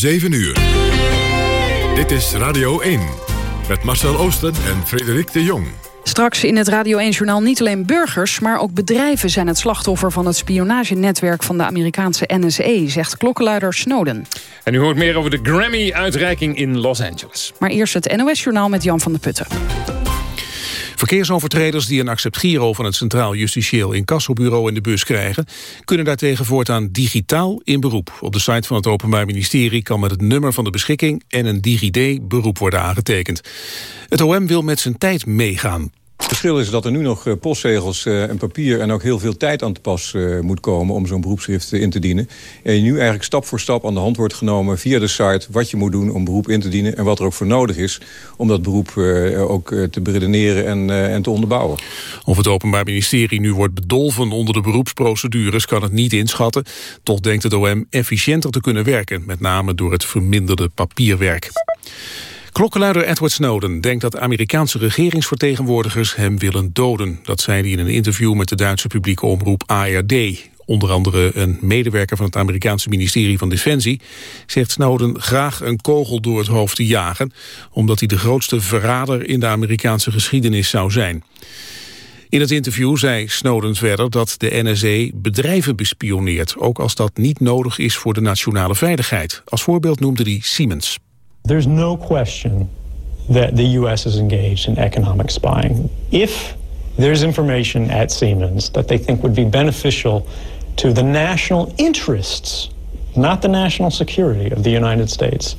7 uur. Dit is Radio 1. Met Marcel Oosten en Frederik de Jong. Straks in het Radio 1-journaal niet alleen burgers... maar ook bedrijven zijn het slachtoffer van het spionagenetwerk... van de Amerikaanse NSA, zegt klokkenluider Snowden. En u hoort meer over de Grammy-uitreiking in Los Angeles. Maar eerst het NOS-journaal met Jan van der Putten. Verkeersovertreders die een accept giro van het Centraal Justitieel Incassobureau in de bus krijgen, kunnen daartegen voortaan digitaal in beroep. Op de site van het Openbaar Ministerie kan met het nummer van de beschikking en een DigiD beroep worden aangetekend. Het OM wil met zijn tijd meegaan. Het verschil is dat er nu nog eh, postzegels eh, en papier... en ook heel veel tijd aan te pas uh, moet komen om zo'n beroepschrift in te dienen. En je nu eigenlijk stap voor stap aan de hand wordt genomen via de site... wat je moet doen om beroep in te dienen en wat er ook voor nodig is... om dat beroep ook te beredeneren en, en te onderbouwen. Of het Openbaar Ministerie nu wordt bedolven onder de beroepsprocedures... kan het niet inschatten. Toch denkt het OM efficiënter te kunnen werken. Met name door het verminderde papierwerk. Klokkenluider Edward Snowden denkt dat Amerikaanse regeringsvertegenwoordigers hem willen doden. Dat zei hij in een interview met de Duitse publieke omroep ARD. Onder andere een medewerker van het Amerikaanse ministerie van Defensie zegt Snowden graag een kogel door het hoofd te jagen, omdat hij de grootste verrader in de Amerikaanse geschiedenis zou zijn. In het interview zei Snowden verder dat de NSA bedrijven bespioneert, ook als dat niet nodig is voor de nationale veiligheid. Als voorbeeld noemde hij Siemens. There's no question that the U.S. is engaged in economic spying. If there's information at Siemens that they think would be beneficial to the national interests, not the national security of the United States,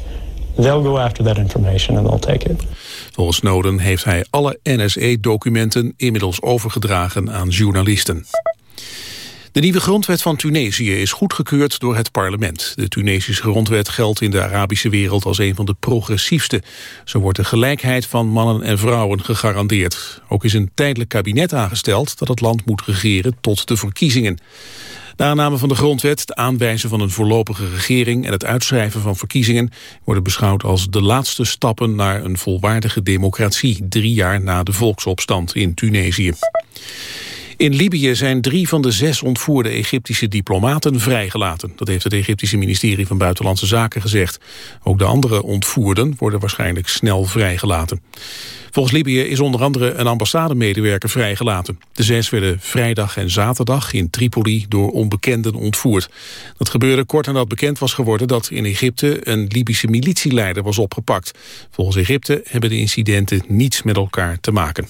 they'll go after that information and they'll take it. Volgens Snowden heeft hij alle NSE-documenten inmiddels overgedragen aan journalisten. De nieuwe grondwet van Tunesië is goedgekeurd door het parlement. De Tunesische grondwet geldt in de Arabische wereld als een van de progressiefste. Zo wordt de gelijkheid van mannen en vrouwen gegarandeerd. Ook is een tijdelijk kabinet aangesteld dat het land moet regeren tot de verkiezingen. De aanname van de grondwet, het aanwijzen van een voorlopige regering... en het uitschrijven van verkiezingen... worden beschouwd als de laatste stappen naar een volwaardige democratie... drie jaar na de volksopstand in Tunesië. In Libië zijn drie van de zes ontvoerde Egyptische diplomaten vrijgelaten. Dat heeft het Egyptische ministerie van Buitenlandse Zaken gezegd. Ook de andere ontvoerden worden waarschijnlijk snel vrijgelaten. Volgens Libië is onder andere een ambassademedewerker vrijgelaten. De zes werden vrijdag en zaterdag in Tripoli door onbekenden ontvoerd. Dat gebeurde kort nadat bekend was geworden dat in Egypte een Libische militieleider was opgepakt. Volgens Egypte hebben de incidenten niets met elkaar te maken.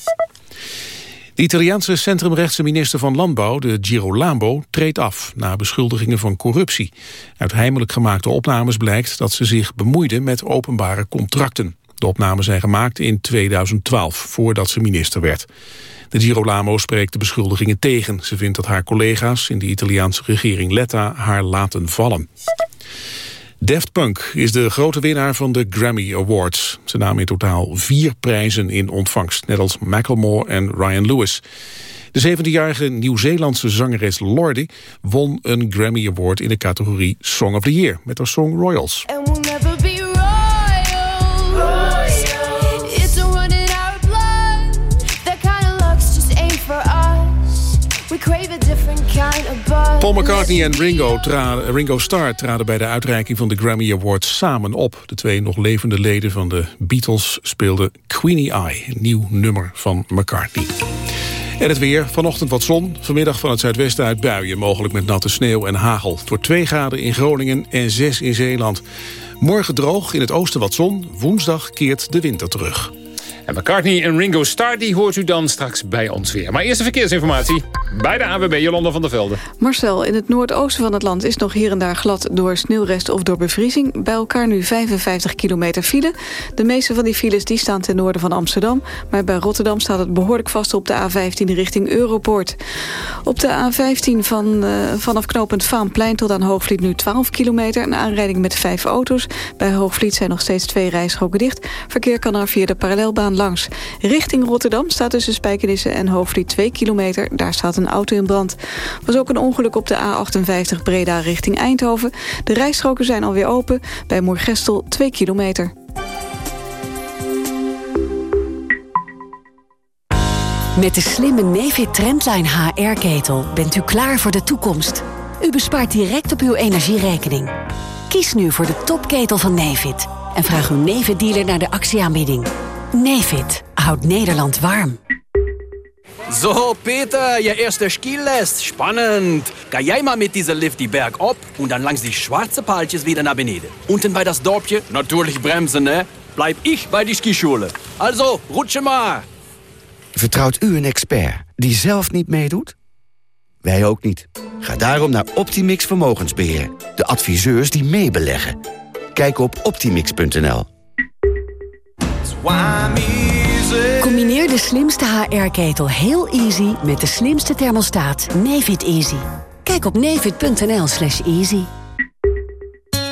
De Italiaanse centrumrechtse minister van Landbouw, de Girolamo, treedt af na beschuldigingen van corruptie. Uit heimelijk gemaakte opnames blijkt dat ze zich bemoeide met openbare contracten. De opnames zijn gemaakt in 2012, voordat ze minister werd. De Girolamo spreekt de beschuldigingen tegen. Ze vindt dat haar collega's in de Italiaanse regering Letta haar laten vallen. Daft Punk is de grote winnaar van de Grammy Awards. Ze namen in totaal vier prijzen in ontvangst, net als Macklemore en Ryan Lewis. De 17-jarige Nieuw-Zeelandse zangeres Lordi won een Grammy Award in de categorie Song of the Year met haar song Royals. Paul McCartney en Ringo, Ringo Starr traden bij de uitreiking van de Grammy Awards samen op. De twee nog levende leden van de Beatles speelden Queenie Eye, nieuw nummer van McCartney. En het weer, vanochtend wat zon, vanmiddag van het zuidwesten uit buien... mogelijk met natte sneeuw en hagel. Het wordt 2 graden in Groningen en 6 in Zeeland. Morgen droog, in het oosten wat zon. Woensdag keert de winter terug. McCartney en Ringo Starr die hoort u dan straks bij ons weer. Maar eerst de verkeersinformatie bij de AWB Jolanda van der Velde. Marcel, in het noordoosten van het land is nog hier en daar glad door sneeuwresten of door bevriezing. Bij elkaar nu 55 kilometer file. De meeste van die files die staan ten noorden van Amsterdam. Maar bij Rotterdam staat het behoorlijk vast op de A15 richting Europoort. Op de A15 van, uh, vanaf knooppunt Vaanplein tot aan Hoogvliet nu 12 kilometer. Een aanrijding met vijf auto's. Bij Hoogvliet zijn nog steeds twee rijstroken dicht. Verkeer kan er via de parallelbaan langs. Richting Rotterdam staat tussen Spijkenissen en Hoofdvliet 2 kilometer. Daar staat een auto in brand. Was ook een ongeluk op de A58 Breda richting Eindhoven. De rijstroken zijn alweer open. Bij Moergestel 2 kilometer. Met de slimme Nefit Trendline HR-ketel bent u klaar voor de toekomst. U bespaart direct op uw energierekening. Kies nu voor de topketel van Nevid. En vraag uw Nevid-dealer naar de actieaanbieding. Nevid houdt Nederland warm. So, Peter, je eerste Skilest. Spannend. Ga jij maar met diese Lift die Berg op und dann langs die schwarze Paaltjes wieder naar beneden. Unten bei das Dorpje, natürlich bremsen, ne? Bleib ich bei die Skischule. Also, rutsche maar. Vertrouwt u een expert die zelf niet meedoet? Wij ook niet. Ga daarom naar Optimix Vermogensbeheer. De adviseurs die meebeleggen. Kijk op optimix.nl. Combineer de slimste HR-ketel heel easy met de slimste thermostaat Nefit Easy. Kijk op nefit.nl slash easy.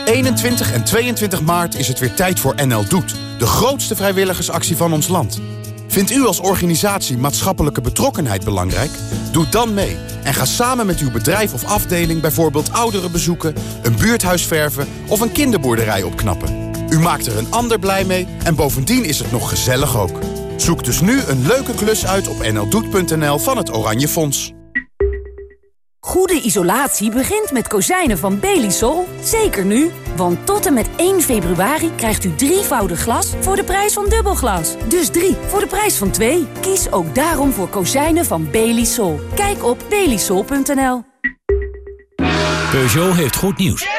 21 en 22 maart is het weer tijd voor NL Doet. De grootste vrijwilligersactie van ons land. Vindt u als organisatie maatschappelijke betrokkenheid belangrijk? Doe dan mee en ga samen met uw bedrijf of afdeling... bijvoorbeeld ouderen bezoeken, een buurthuis verven of een kinderboerderij opknappen. U maakt er een ander blij mee en bovendien is het nog gezellig ook. Zoek dus nu een leuke klus uit op nldoet.nl van het Oranje Fonds. Goede isolatie begint met kozijnen van Belisol. Zeker nu, want tot en met 1 februari krijgt u drievoudig glas voor de prijs van dubbelglas. Dus drie voor de prijs van twee. Kies ook daarom voor kozijnen van Belisol. Kijk op belisol.nl. Peugeot heeft goed nieuws.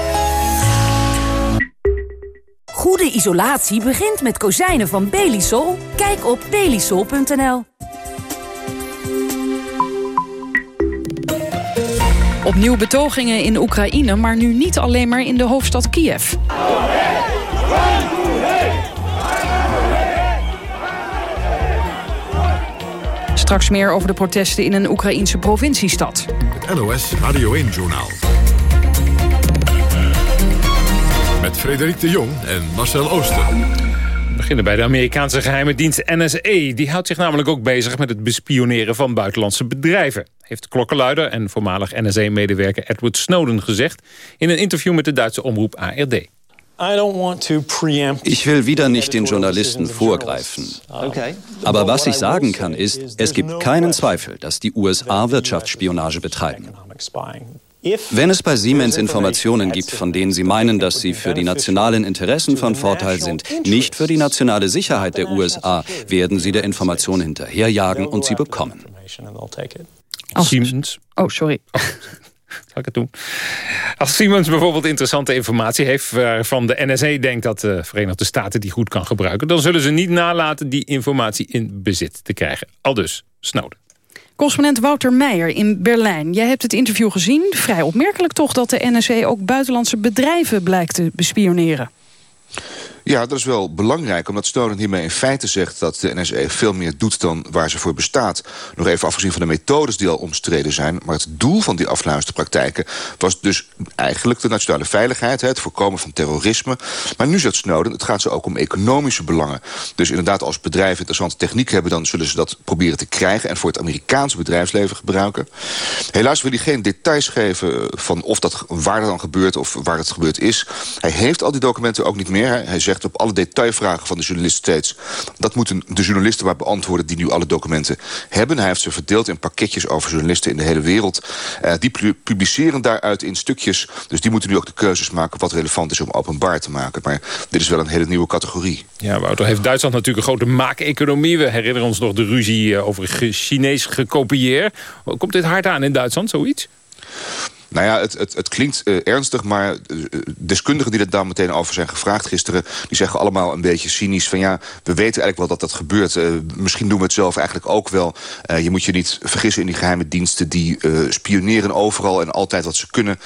Goede isolatie begint met kozijnen van Belisol. Kijk op belisol.nl. Opnieuw betogingen in Oekraïne, maar nu niet alleen maar in de hoofdstad Kiev. Straks meer over de protesten in een Oekraïense provinciestad. Het NOS Radio 1-journaal. Met Frederik de Jong en Marcel Ooster. We beginnen bij de Amerikaanse geheime dienst NSA. Die houdt zich namelijk ook bezig met het bespioneren van buitenlandse bedrijven. Heeft klokkenluider en voormalig NSA-medewerker Edward Snowden gezegd... in een interview met de Duitse omroep ARD. Ich will wieder nicht den Journalisten vorgreifen. Aber was ich sagen kann, ist, es gibt keinen Zweifel, dass die USA Wirtschaftsspionage betreiben. Wenn es bei Siemens Informationen gibt, von denen Sie meinen, dass sie für die nationalen Interessen von Vorteil sind, nicht für die nationale Sicherheit der USA, werden Sie der Information hinterherjagen und sie bekommen. Als Siemens... Oh, sorry. Zal ik het doen? Als Siemens bijvoorbeeld interessante informatie heeft... waarvan de NSA denkt dat de Verenigde Staten die goed kan gebruiken... dan zullen ze niet nalaten die informatie in bezit te krijgen. Al dus Snowden. Correspondent Wouter Meijer in Berlijn. Jij hebt het interview gezien. Vrij opmerkelijk toch dat de NSA ook buitenlandse bedrijven blijkt te bespioneren. Ja, dat is wel belangrijk, omdat Snowden hiermee in feite zegt... dat de NSA veel meer doet dan waar ze voor bestaat. Nog even afgezien van de methodes die al omstreden zijn... maar het doel van die afluisterpraktijken was dus eigenlijk de nationale veiligheid... het voorkomen van terrorisme. Maar nu zegt Snowden, het gaat ze ook om economische belangen. Dus inderdaad, als bedrijven interessante techniek hebben... dan zullen ze dat proberen te krijgen en voor het Amerikaanse bedrijfsleven gebruiken. Helaas wil hij geen details geven van of dat, waar dat dan gebeurt... of waar het gebeurd is. Hij heeft al die documenten ook niet meer. Hij zegt op alle detailvragen van de journalist steeds... dat moeten de journalisten maar beantwoorden die nu alle documenten hebben. Hij heeft ze verdeeld in pakketjes over journalisten in de hele wereld. Uh, die publiceren daaruit in stukjes. Dus die moeten nu ook de keuzes maken wat relevant is om openbaar te maken. Maar dit is wel een hele nieuwe categorie. Ja, Wouter, heeft Duitsland natuurlijk een grote maakeconomie. We herinneren ons nog de ruzie over Chinees gekopieerd. Komt dit hard aan in Duitsland, zoiets? Nou ja, het, het, het klinkt uh, ernstig, maar uh, deskundigen die er daar meteen over zijn gevraagd gisteren... die zeggen allemaal een beetje cynisch van ja, we weten eigenlijk wel dat dat gebeurt. Uh, misschien doen we het zelf eigenlijk ook wel. je moet je niet vergissen in die geheime diensten... die spioneren overal en altijd wat ze kunnen.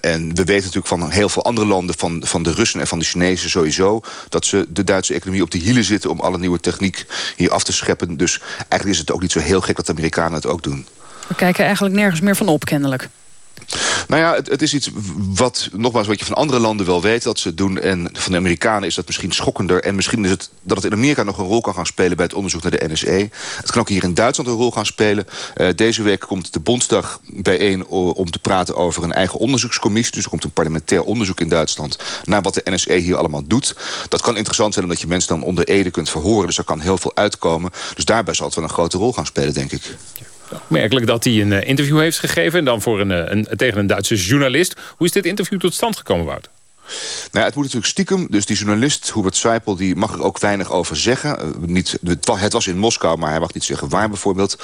en we weten natuurlijk van heel veel andere landen... Van, van de Russen en van de Chinezen sowieso... dat ze de Duitse economie op de hielen zitten... om alle nieuwe techniek hier af te scheppen. Dus eigenlijk is het ook niet zo heel gek dat de Amerikanen het ook doen. We kijken eigenlijk nergens meer van op, kennelijk. Nou ja, het, is iets wat, nogmaals, wat je van andere landen wel weet dat ze het doen. En van de Amerikanen is dat misschien schokkender. En misschien is het dat het in Amerika nog een rol kan gaan spelen bij het onderzoek naar de NSE. Het kan ook hier in Duitsland een rol gaan spelen. Uh, deze week komt de Bondsdag bijeen om te praten over een eigen onderzoekscommissie. Dus er komt een parlementair onderzoek in Duitsland naar wat de NSE hier allemaal doet. Dat kan interessant zijn omdat je mensen dan onder Ede kunt verhoren. Dus er kan heel veel uitkomen. Dus daarbij zal het wel een grote rol gaan spelen, denk ik. Opmerkelijk dat hij een uh, interview heeft gegeven... en dan voor een, uh, een, tegen een Duitse journalist. Hoe is dit interview tot stand gekomen, Wouter? Nou, het moet natuurlijk stiekem. Dus die journalist, Hubert Seipel, die mag er ook weinig over zeggen. Uh, niet, het was in Moskou, maar hij mag niet zeggen waar bijvoorbeeld.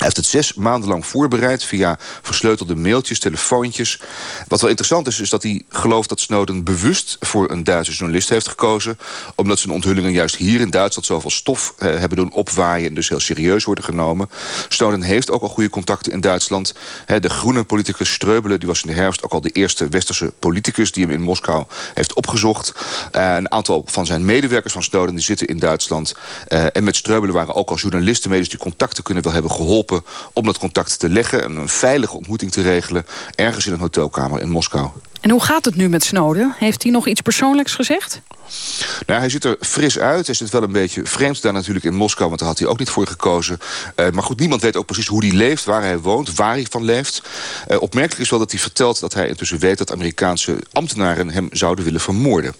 Hij heeft het zes maanden lang voorbereid via versleutelde mailtjes, telefoontjes. Wat wel interessant is, is dat hij gelooft dat Snowden bewust voor een Duitse journalist heeft gekozen. Omdat zijn onthullingen juist hier in Duitsland zoveel stof eh, hebben doen opwaaien en dus heel serieus worden genomen. Snowden heeft ook al goede contacten in Duitsland. De groene politicus Streubelen, die was in de herfst ook al de eerste westerse politicus die hem in Moskou heeft opgezocht. Uh, een aantal van zijn medewerkers van Snowden die zitten in Duitsland. Uh, en met Streubelen waren ook al journalisten mee, dus die contacten kunnen wel hebben geholpen om dat contact te leggen... en een veilige ontmoeting te regelen... ergens in een hotelkamer in Moskou. En hoe gaat het nu met Snowden? Heeft hij nog iets persoonlijks gezegd? Nou, hij ziet er fris uit. Hij zit wel een beetje vreemd daar natuurlijk in Moskou... want daar had hij ook niet voor gekozen. Uh, maar goed, niemand weet ook precies hoe hij leeft, waar hij woont... waar hij van leeft. Uh, opmerkelijk is wel dat hij vertelt dat hij intussen weet... dat Amerikaanse ambtenaren hem zouden willen vermoorden.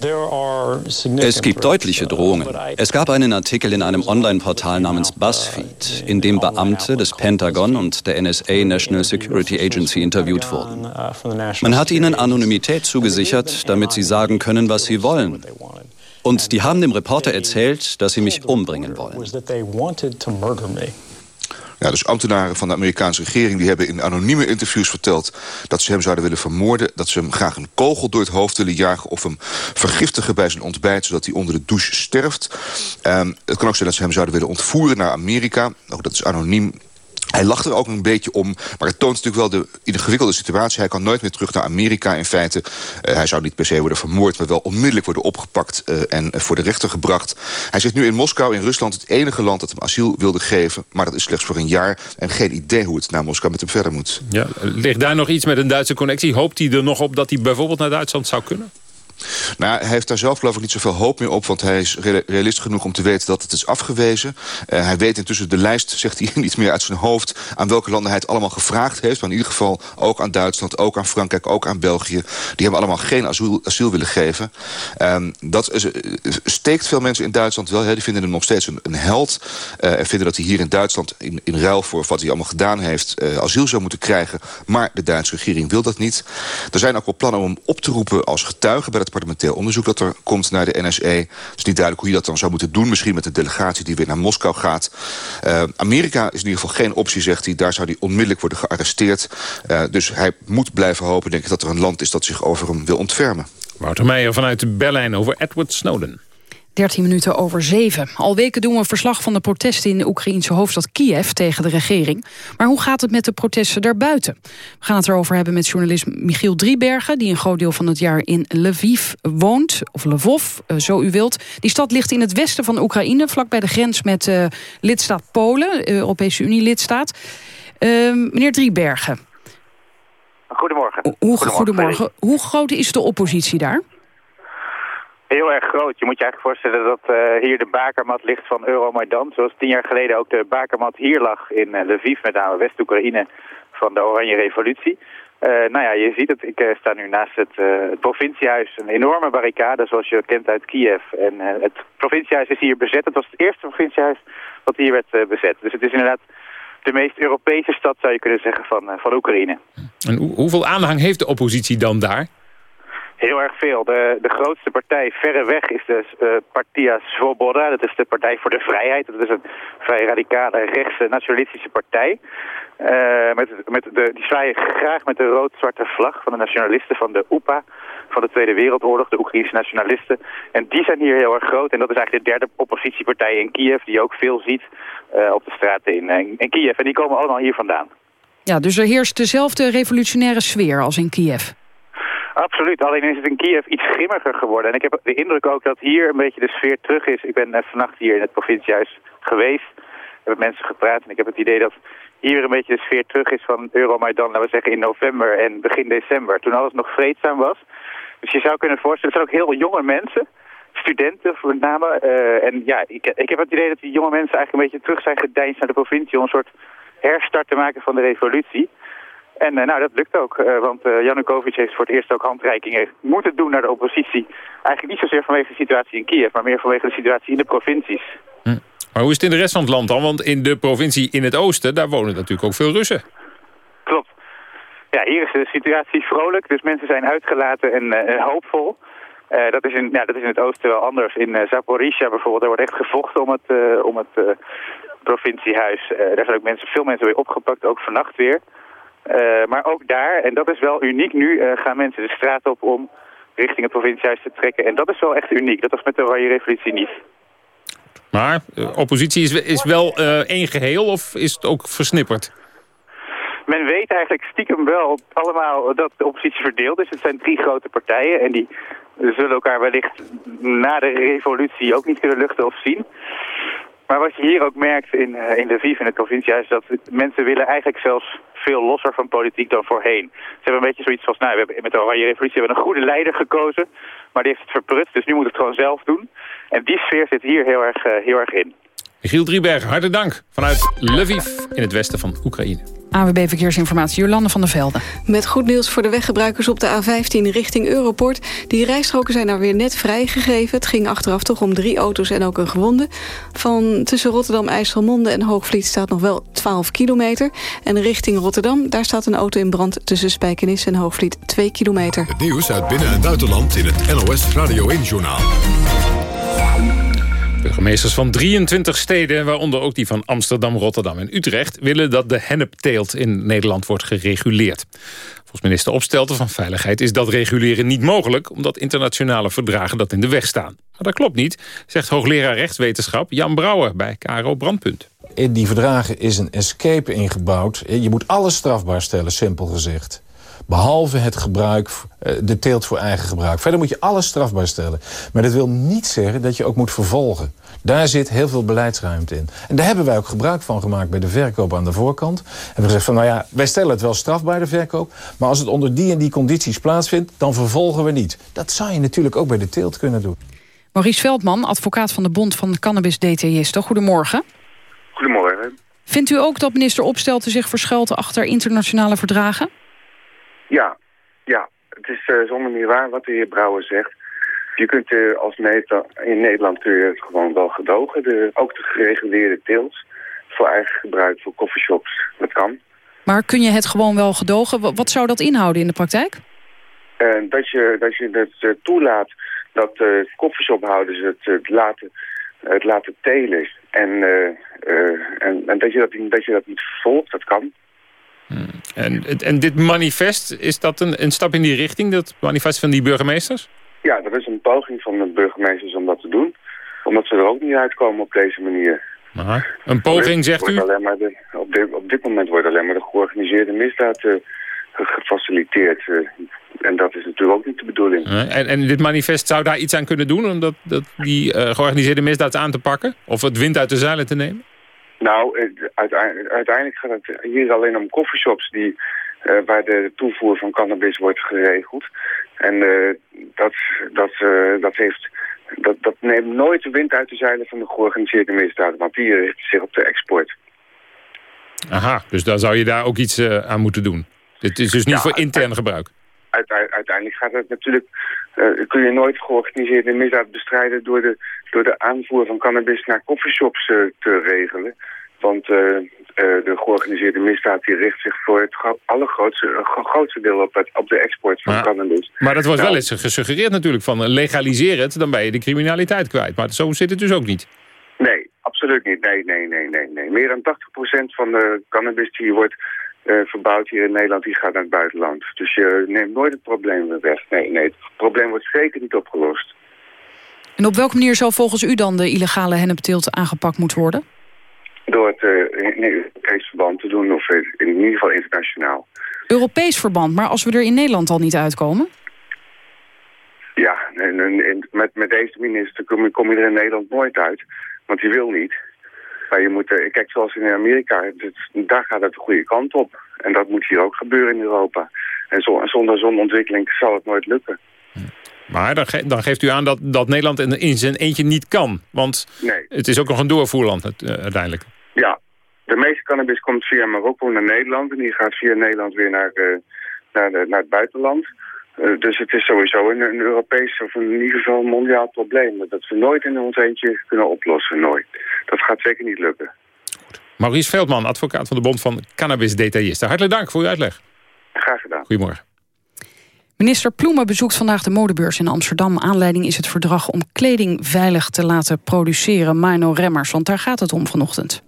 Es gibt deutliche Drohungen. Es gab einen Artikel in einem Online-Portal namens BuzzFeed, in dem Beamte des Pentagon und der NSA National Security Agency interviewt wurden. Man hat ihnen Anonymität zugesichert, damit sie sagen können, was sie wollen. Und die haben dem Reporter erzählt, dass sie mich umbringen wollen. Ja, dus ambtenaren van de Amerikaanse regering... die hebben in anonieme interviews verteld dat ze hem zouden willen vermoorden... dat ze hem graag een kogel door het hoofd willen jagen... of hem vergiftigen bij zijn ontbijt, zodat hij onder de douche sterft. Um, het kan ook zijn dat ze hem zouden willen ontvoeren naar Amerika. Ook dat is anoniem hij lacht er ook een beetje om, maar het toont natuurlijk wel de, in de gewikkelde situatie. Hij kan nooit meer terug naar Amerika in feite. Uh, hij zou niet per se worden vermoord, maar wel onmiddellijk worden opgepakt uh, en uh, voor de rechter gebracht. Hij zit nu in Moskou, in Rusland, het enige land dat hem asiel wilde geven. Maar dat is slechts voor een jaar en geen idee hoe het naar Moskou met hem verder moet. Ja, ligt daar nog iets met een Duitse connectie? Hoopt hij er nog op dat hij bijvoorbeeld naar Duitsland zou kunnen? Nou, hij heeft daar zelf geloof ik niet zoveel hoop meer op... want hij is realist genoeg om te weten dat het is afgewezen. Uh, hij weet intussen de lijst, zegt hij niet meer uit zijn hoofd... aan welke landen hij het allemaal gevraagd heeft. Maar in ieder geval ook aan Duitsland, ook aan Frankrijk, ook aan België. Die hebben allemaal geen asiel, willen geven. Um, dat uh, steekt veel mensen in Duitsland wel. Hè. Die vinden hem nog steeds een, een held. Uh, en vinden dat hij hier in Duitsland in, in ruil voor wat hij allemaal gedaan heeft... asiel zou moeten krijgen. Maar de Duitse regering wil dat niet. Er zijn ook wel plannen om hem op te roepen als getuige... bij het parlementair onderzoek dat er komt naar de NSE. Het is niet duidelijk hoe je dat dan zou moeten doen. Misschien met een delegatie die weer naar Moskou gaat. Uh, Amerika is in ieder geval geen optie, zegt hij. Daar zou hij onmiddellijk worden gearresteerd. Uh, dus hij moet blijven hopen, denk ik, dat er een land is dat zich over hem wil ontfermen. Wouter Meijer vanuit Berlijn over Edward Snowden. 13 minuten over 7. Al weken doen we verslag van de protesten in de Oekraïnse hoofdstad Kiev tegen de regering. Maar hoe gaat het met de protesten daarbuiten? We gaan het erover hebben met journalist Michiel Driebergen... die een groot deel van het jaar in Lviv woont, of Lvov, eh, zo u wilt. Die stad ligt in het westen van Oekraïne... vlakbij de grens met uh, lidstaat Polen, Europese Unie-lidstaat. Uh, meneer Driebergen. Goedemorgen. Hoe, goedemorgen. goedemorgen. Hoe groot is de oppositie daar? Heel erg groot. Je moet je eigenlijk voorstellen dat uh, hier de bakermat ligt van Euromaidan. Zoals tien jaar geleden ook de bakermat hier lag in uh, Lviv, met name West-Oekraïne, van de Oranje Revolutie. Uh, nou ja, je ziet het. Ik sta nu naast het, het, provinciehuis. Een enorme barricade, zoals je kent uit Kiev. En het provinciehuis is hier bezet. Het was het eerste provinciehuis wat hier werd bezet. Dus het is inderdaad de meest Europese stad, zou je kunnen zeggen, van, van Oekraïne. En hoeveel aanhang heeft de oppositie dan daar? Heel erg veel. De, de grootste partij verreweg is de uh, Partia Svoboda. Dat is de Partij voor de Vrijheid. Dat is een vrij radicale rechtse nationalistische partij. Uh, met, met de, die zwaaien graag met de rood-zwarte vlag van de nationalisten van de UPA. Van de Tweede Wereldoorlog, de Oekraïnse nationalisten. En die zijn hier heel erg groot. En dat is eigenlijk de derde oppositiepartij in Kiev. Die je ook veel ziet uh, op de straten in, in Kiev. En die komen allemaal hier vandaan. Ja, dus er heerst dezelfde revolutionaire sfeer als in Kiev. Absoluut, alleen is het in Kiev iets grimmiger geworden. En ik heb de indruk ook dat hier een beetje de sfeer terug is. Ik ben uh, vannacht hier in het provinciehuis geweest. met mensen gepraat. En ik heb het idee dat hier een beetje de sfeer terug is van Euromaidan, laten we zeggen in november en begin december. Toen alles nog vreedzaam was. Dus je zou kunnen voorstellen, het zijn ook heel jonge mensen studenten met name. Uh, en ja, ik, ik heb het idee dat die jonge mensen eigenlijk een beetje terug zijn gedeinsd naar de provincie... om een soort herstart te maken van de revolutie. En uh, nou, dat lukt ook, uh, want uh, Janukovic heeft voor het eerst ook handreikingen moeten doen naar de oppositie. Eigenlijk niet zozeer vanwege de situatie in Kiev, maar meer vanwege de situatie in de provincies. Hm. Maar hoe is het in de rest van het land dan? Want in de provincie in het oosten, daar wonen natuurlijk ook veel Russen. Klopt. Ja, hier is de situatie vrolijk, dus mensen zijn uitgelaten en hoopvol. Uh, dat, is in, ja, dat is in het oosten wel anders. In uh, Zaporizhia bijvoorbeeld, daar wordt echt gevochten om het, om het provinciehuis. daar zijn ook mensen, veel mensen weer opgepakt, ook vannacht weer. Maar ook daar, en dat is wel uniek nu, gaan mensen de straat op om richting het provinciehuis te trekken. En dat is wel echt uniek. Dat was met de Oranje Revolutie niet. Maar oppositie is, is wel één geheel of is het ook versnipperd? Men weet eigenlijk stiekem wel allemaal dat de oppositie verdeeld is. Het zijn drie grote partijen en die zullen elkaar wellicht na de revolutie ook niet kunnen luchten of zien. Maar wat je hier ook merkt in, uh, in Lviv, in het provinciehuis, is dat mensen willen eigenlijk zelfs veel losser van politiek dan voorheen. Ze hebben een beetje zoiets van, nou, we hebben met de Oranje Revolutie hebben een goede leider gekozen, maar die heeft het verprutst, dus nu moet het gewoon zelf doen. En die sfeer zit hier heel erg, uh, heel erg in. Michiel Drieberg, hartelijk dank vanuit Lviv in het westen van Oekraïne. AWB Verkeersinformatie, Jolande van der Velde. Met goed nieuws voor de weggebruikers op de A15 richting Europort. Die rijstroken zijn daar weer net vrijgegeven. Het ging achteraf toch om drie auto's en ook een gewonde. Van tussen Rotterdam, IJsselmonde en Hoogvliet staat nog wel 12 kilometer. En richting Rotterdam, daar staat een auto in brand... tussen Spijkenis en Hoogvliet 2 kilometer. Het nieuws uit binnen- en buitenland in het NOS Radio 1-journaal. Burgemeesters van 23 steden, waaronder ook die van Amsterdam, Rotterdam en Utrecht... willen dat de hennepteelt in Nederland wordt gereguleerd. Volgens minister Opstelten van Veiligheid is dat reguleren niet mogelijk... omdat internationale verdragen dat in de weg staan. Maar dat klopt niet, zegt hoogleraar rechtswetenschap Jan Brouwer bij KRO Brandpunt. In die verdragen is een escape ingebouwd. Je moet alles strafbaar stellen, simpel gezegd. Behalve het gebruik, eh, de teelt voor eigen gebruik. Verder moet je alles strafbaar stellen. Maar dat wil niet zeggen dat je ook moet vervolgen. Daar zit heel veel beleidsruimte in. En daar hebben wij ook gebruik van gemaakt bij de verkoop aan de voorkant. Hebben we gezegd van, nou ja, wij stellen het wel strafbaar de verkoop... maar als het onder die en die condities plaatsvindt, dan vervolgen we niet. Dat zou je natuurlijk ook bij de teelt kunnen doen. Maurice Veldman, advocaat van de Bond van de Cannabis-DTI'sten. Goedemorgen. Goedemorgen. Vindt u ook dat minister Opstelten zich verschuilt achter internationale verdragen? Ja, ja. Het is uh, zonder meer waar wat de heer Brouwer zegt. Je kunt uh, als Nederland, in Nederland kun je het gewoon wel gedogen. De, ook de gereguleerde teelt voor eigen gebruik voor coffeeshops. Dat kan. Maar kun je het gewoon wel gedogen? Wat zou dat inhouden in de praktijk? Uh, dat, je, dat je het toelaat dat uh, koffieshophouders het, het, laten, het laten telen. En, en, en, dat, je dat, dat je dat niet vervolgt, dat kan. Hmm. En, en dit manifest, is dat een, een stap in die richting, dat manifest van die burgemeesters? Ja, dat is een poging van de burgemeesters om dat te doen. Omdat ze er ook niet uitkomen op deze manier. Aha. Een poging, zegt u? Alleen maar de, op, dit, op dit moment wordt alleen maar de georganiseerde misdaad uh, gefaciliteerd. Uh, en dat is natuurlijk ook niet de bedoeling. En, en dit manifest zou daar iets aan kunnen doen... om dat, dat die uh, georganiseerde misdaad aan te pakken? Of het wind uit de zeilen te nemen? Nou, uiteindelijk gaat het hier alleen om coffeeshops die, uh, waar de toevoer van cannabis wordt geregeld. En uh, dat, dat, uh, dat, heeft, dat, dat neemt nooit de wind uit de zeilen van de georganiseerde misdaad, want die richt zich op de export. Aha, dus daar zou je daar ook iets aan moeten doen. Dit is dus niet ja, voor intern gebruik. Uiteindelijk gaat het natuurlijk, kun je nooit georganiseerde misdaad bestrijden door de door de aanvoer van cannabis naar coffeeshops uh, te regelen. Want uh, uh, de georganiseerde misdaad die richt zich voor het allergrootste grootste deel op, het, op de export van cannabis. Maar dat wordt nou, wel eens gesuggereerd natuurlijk van legaliseer het, dan ben je de criminaliteit kwijt. Maar zo zit het dus ook niet. Nee, absoluut niet. Nee, nee, nee, nee. nee. Meer dan 80% van de cannabis die wordt uh, verbouwd hier in Nederland, die gaat naar het buitenland. Dus je neemt nooit het probleem weg. Nee, nee, het probleem wordt zeker niet opgelost. En op welke manier zou volgens u dan de illegale hennepteelt aangepakt moeten worden? Door het uh, in Europees verband te doen, of in ieder geval internationaal. Europees verband, maar als we er in Nederland al niet uitkomen? Ja, en, en, met, met deze minister kom je, kom je er in Nederland nooit uit, want die wil niet. Maar je moet, uh, kijk, zoals in Amerika, daar gaat het de goede kant op. En dat moet hier ook gebeuren in Europa. En zo, zonder zo'n ontwikkeling zal het nooit lukken. Maar dan, dan, geeft u aan dat, dat Nederland in, zijn eentje niet kan. Want nee. het is ook nog een doorvoerland uh, uiteindelijk. Ja, de meeste cannabis komt via Marokko naar Nederland. En die gaat via Nederland weer naar, uh, naar, de, naar het buitenland. Uh, dus het is sowieso een, een Europees of in ieder geval een mondiaal probleem. Dat we nooit in ons eentje kunnen oplossen, nooit. Dat gaat zeker niet lukken. Maurice Veldman, advocaat van de Bond van Cannabis-detailisten. Hartelijk dank voor uw uitleg. Graag gedaan. Goedemorgen. Minister Ploemen bezoekt vandaag de modebeurs in Amsterdam. Aanleiding is het verdrag om kleding veilig te laten produceren. Mino Remmers, want daar gaat het om vanochtend.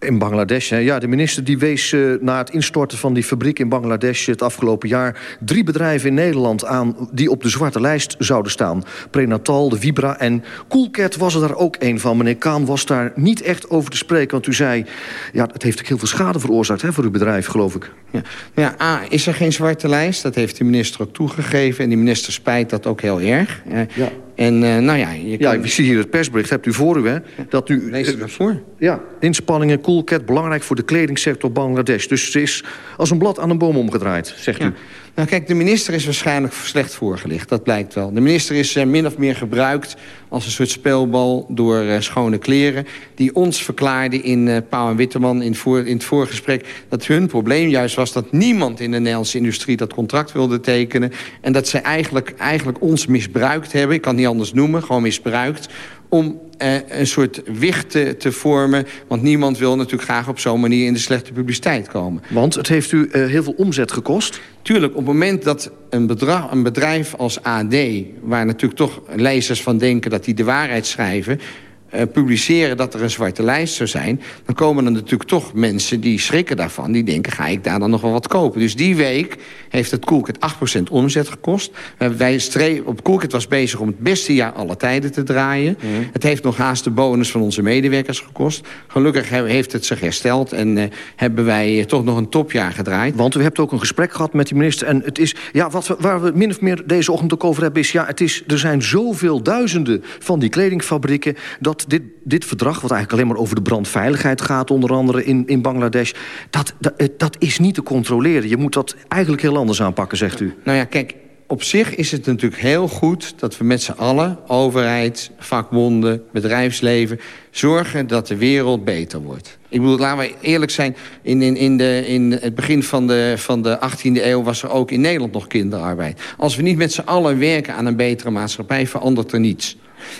In Bangladesh, Ja, de minister die wees uh, na het instorten van die fabriek in Bangladesh... het afgelopen jaar drie bedrijven in Nederland aan... die op de zwarte lijst zouden staan. Prenatal, de Vibra en Coolcat was er daar ook een van. Meneer Kaan was daar niet echt over te spreken, want u zei... ja, het heeft ook heel veel schade veroorzaakt hè, voor uw bedrijf, geloof ik. Ja. ja, A, is er geen zwarte lijst? Dat heeft de minister ook toegegeven. En die minister spijt dat ook heel erg. Ja. En uh, nou ja... Je kan... Ja, ik zie hier het persbericht, hebt u voor u, hè? Dat u, Lees het voor? Ja, inspanningen, Coolcat, belangrijk voor de kledingsector Bangladesh. Dus het is als een blad aan een boom omgedraaid, zegt u. Nou kijk, de minister is waarschijnlijk slecht voorgelicht. Dat blijkt wel. De minister is uh, min of meer gebruikt als een soort speelbal door uh, schone kleren... die ons verklaarde in uh, Pauw en Witteman in, in het voorgesprek... dat hun probleem juist was dat niemand in de Nederlandse industrie... dat contract wilde tekenen. En dat zij eigenlijk, eigenlijk ons misbruikt hebben. Ik kan het niet anders noemen, gewoon misbruikt om eh, een soort wicht te, te, vormen. Want niemand wil natuurlijk graag op zo'n manier in de slechte publiciteit komen. Want het heeft u uh, heel veel omzet gekost? Tuurlijk, op het moment dat een, bedrag, een bedrijf als AD... waar natuurlijk toch lezers van denken dat die de waarheid schrijven... Uh, publiceren dat er een zwarte lijst zou zijn... dan komen er natuurlijk toch mensen die schrikken daarvan. Die denken, ga ik daar dan nog wel wat kopen? Dus die week heeft het Coolcat 8% omzet gekost. Uh, wij op Coolcat was bezig om het beste jaar alle tijden te draaien. Mm. Het heeft nog haast de bonus van onze medewerkers gekost. Gelukkig heeft het zich hersteld en uh, hebben wij toch nog een topjaar gedraaid. Want u hebt ook een gesprek gehad met die minister. En het is, ja, wat we, waar we min of meer deze ochtend ook over hebben... is, ja, het is, er zijn zoveel duizenden van die kledingfabrieken... dat dit, dit verdrag, wat eigenlijk alleen maar over de brandveiligheid gaat... onder andere in, in Bangladesh, dat, dat, dat is niet te controleren. Je moet dat eigenlijk heel anders aanpakken, zegt u. Nou ja, kijk, op zich is het natuurlijk heel goed dat we met z'n allen... overheid, vakbonden, bedrijfsleven... zorgen dat de wereld beter wordt. Ik bedoel, laten we eerlijk zijn... in, in, in, de, in het begin van de, van de 18e eeuw was er ook in Nederland nog kinderarbeid. Als we niet met z'n allen werken aan een betere maatschappij... verandert er niets.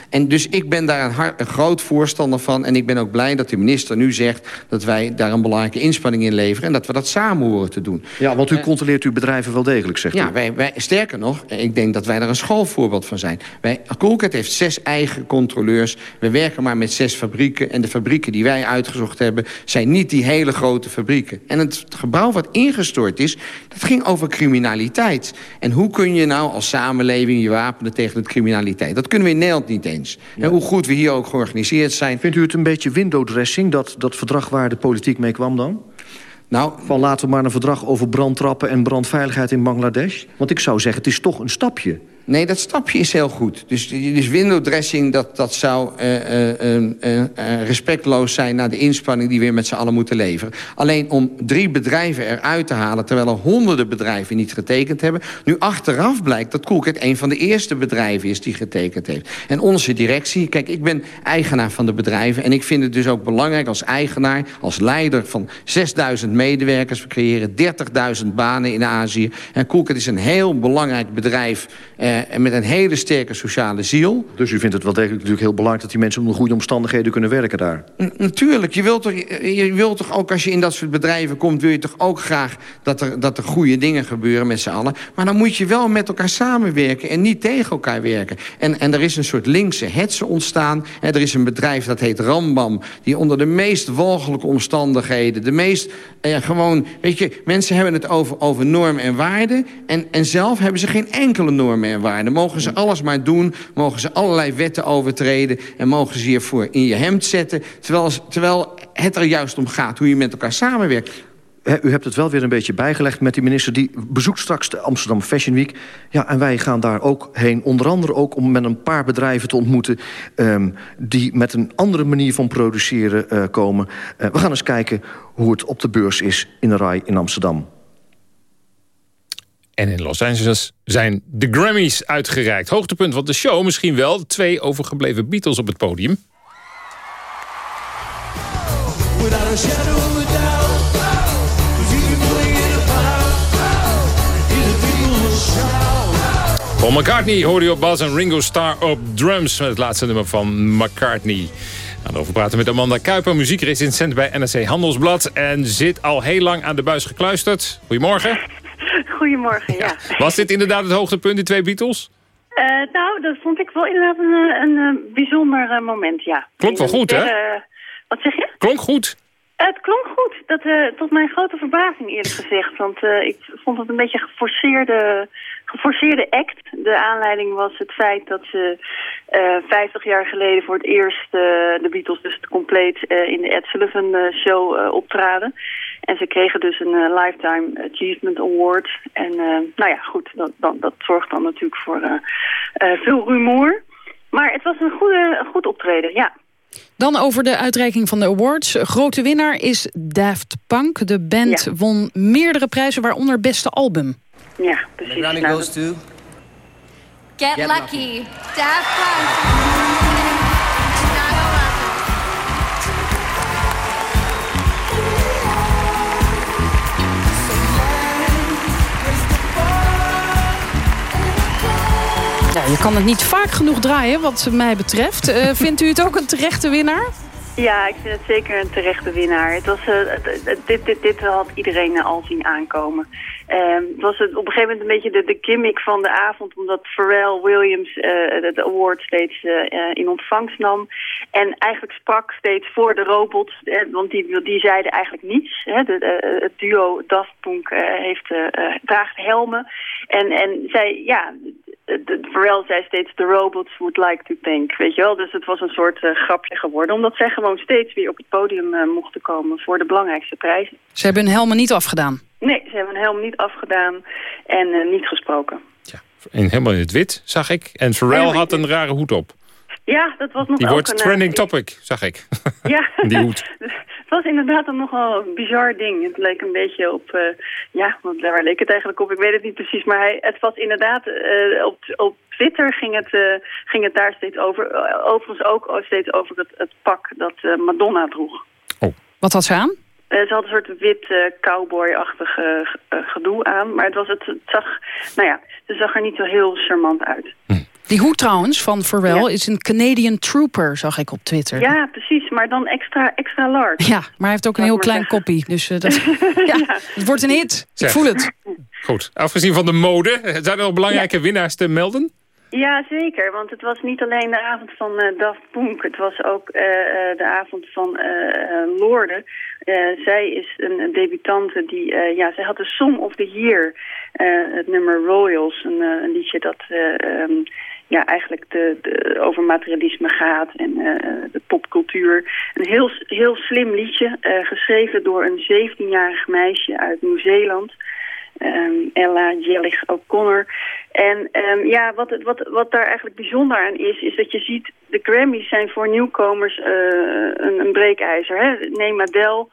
En dus ik ben daar een, hard, een, groot voorstander van. En ik ben ook blij dat de minister nu zegt... dat wij daar een belangrijke inspanning in leveren... en dat we dat samen horen te doen. Ja, want u uh, controleert uw bedrijven wel degelijk, zegt ja, u. Wij, wij, sterker nog, ik denk dat wij daar een schoolvoorbeeld van zijn. Wij, Coolcat heeft zes eigen controleurs. We werken maar met zes fabrieken. En de fabrieken die wij uitgezocht hebben... zijn niet die hele grote fabrieken. En het gebouw wat ingestort is... dat ging over criminaliteit. En hoe kun je nou als samenleving je wapenen tegen de criminaliteit? Dat kunnen we in Nederland niet eens. Ja. En hoe goed we hier ook georganiseerd zijn. Vindt u het een beetje window dressing, dat, dat verdrag waar de politiek mee kwam dan? Nou, van laten we maar een verdrag over brandtrappen en brandveiligheid in Bangladesh. Want ik zou zeggen, het is toch een stapje. Nee, dat stapje is heel goed. Dus, dus window dressing, dat, dat zou uh, uh, uh, respectloos zijn... naar de inspanning die we met z'n allen moeten leveren. Alleen om drie bedrijven eruit te halen... terwijl er honderden bedrijven niet getekend hebben... nu achteraf blijkt dat Coolcat een van de eerste bedrijven is... die getekend heeft. En onze directie... Kijk, ik ben eigenaar van de bedrijven... en ik vind het dus ook belangrijk als eigenaar... als leider van 6000 medewerkers... we creëren 30.000 banen in Azië... en Coolcat is een heel belangrijk bedrijf... en met een hele sterke sociale ziel. Dus u vindt het wel degelijk natuurlijk heel belangrijk... dat die mensen onder goede omstandigheden kunnen werken daar? N natuurlijk. Je wilt, toch, je wilt toch ook als je in dat soort bedrijven komt... wil je toch ook graag dat er, dat er goede dingen gebeuren met z'n allen. Maar dan moet je wel met elkaar samenwerken en niet tegen elkaar werken. En, en er is een soort linkse hetze ontstaan. En er is een bedrijf dat heet Rambam... die onder de meest walgelijke omstandigheden... de meest eh, gewoon... Weet je, mensen hebben het over, over normen en waarden... En, en zelf hebben ze geen enkele normen en waarden. Mogen ze alles maar doen, mogen ze allerlei wetten overtreden... en mogen ze hiervoor in je hemd zetten... terwijl, terwijl het er juist om gaat hoe je met elkaar samenwerkt. u hebt het wel weer een beetje bijgelegd met die minister... die bezoekt straks de Amsterdam Fashion Week. Ja, en wij gaan daar ook heen. Onder andere ook om met een paar bedrijven te ontmoeten... Um, die met een andere manier van produceren uh, komen. Uh, we gaan eens kijken hoe het op de beurs is in de RAI in Amsterdam. En in Los Angeles zijn de Grammys uitgereikt. Hoogtepunt van de show misschien wel. Twee overgebleven Beatles op het podium. Paul McCartney hoorde je op bas en Ringo Starr op drums... met het laatste nummer van McCartney. We gaan erover praten met Amanda Kuiper, muziekrecensent bij NRC Handelsblad... en zit al heel lang aan de buis gekluisterd. Goedemorgen. Goedemorgen, ja. Was dit inderdaad het hoogtepunt, die twee Beatles? Uh, nou, dat vond ik wel inderdaad een, een, een bijzonder uh, moment, ja. Klonk wel goed, hè? Wat zeg je? Klonk goed. Het klonk goed, dat, tot mijn grote verbazing eerlijk gezegd. Want ik vond het een beetje geforceerde, geforceerde act. De aanleiding was het feit dat ze uh, 50 jaar geleden voor het eerst uh, de Beatles dus compleet uh, in de Ed Sullivan Show optraden. En ze kregen dus een Lifetime Achievement Award. En nou ja, goed, dat, dat, dat zorgt dan natuurlijk voor veel rumoer. Maar het was een, goede, goed optreden, ja. Dan over de uitreiking van de awards. Grote winnaar is Daft Punk. De band ja. won meerdere prijzen, waaronder beste album. Ja, precies. Running goes to... Get, Get lucky. lucky. Daft Punk. Je kan het niet vaak genoeg draaien, wat mij betreft. Uh, vindt u het ook een terechte winnaar? Ja, ik vind het zeker een terechte winnaar. Het was, uh, dit, dit, dit had iedereen al zien aankomen. Uh, het was het op een gegeven moment een beetje de, de gimmick van de avond... omdat Pharrell Williams uh, de award steeds in ontvangst nam. En eigenlijk sprak steeds voor de robots, want die, die zeiden eigenlijk niets. Hè. De, het duo Daft Punk heeft, draagt helmen. En, en zij, ja, de, Pharrell zei steeds, the robots would like to think, weet je wel. Dus het was een soort uh, grapje geworden, omdat zij gewoon steeds weer op het podium uh, mochten komen voor de belangrijkste prijzen. Ze hebben hun helmen niet afgedaan? Nee, ze hebben hun helm niet afgedaan en uh, niet gesproken. Ja, en helemaal in het wit, zag ik. En Pharrell had een rare hoed op. Ja, dat was nog Die wordt een, trending topic, zag ik. Ja. Die hoed. Het was inderdaad een nogal bizar ding. Het leek een beetje op, uh, ja, waar leek het eigenlijk op? Ik weet het niet precies, maar hij, het was inderdaad, uh, op, op Twitter ging het, uh, ging het daar steeds over. overigens ook steeds over het, het pak dat Madonna droeg. Oh. Wat had ze aan? ze had een soort wit cowboy-achtig gedoe aan. Maar het, was, het, het, zag, nou ja, ze zag er niet zo heel charmant uit. Hm. Die hoed trouwens van Pharrell ja. is een Canadian Trooper, zag ik op Twitter. Ja, precies, maar dan extra, extra large. Ja, maar hij heeft ook een heel klein koppie. Dus uh, dat, ja, het wordt een hit. Ik voel het. Goed, afgezien van de mode, zijn er nog belangrijke ja. winnaars te melden? Ja, zeker. Want het was niet alleen de avond van uh, Daft Punk. Het was ook uh, de avond van uh, Lorde. zij is een debutante die... ja, zij had de Song of the Year. het nummer Royals. Een, een liedje dat... Um, ja, eigenlijk de, over materialisme gaat en uh, de popcultuur. Een heel, heel slim liedje, uh, geschreven door een 17-jarig meisje uit Nieuw-Zeeland. Um, Ella Jellig O'Connor. En um, ja, wat, wat, wat daar eigenlijk bijzonder aan is, is dat je ziet... de Grammys zijn voor nieuwkomers uh, een, een breekijzer. Hè? Neem Adele,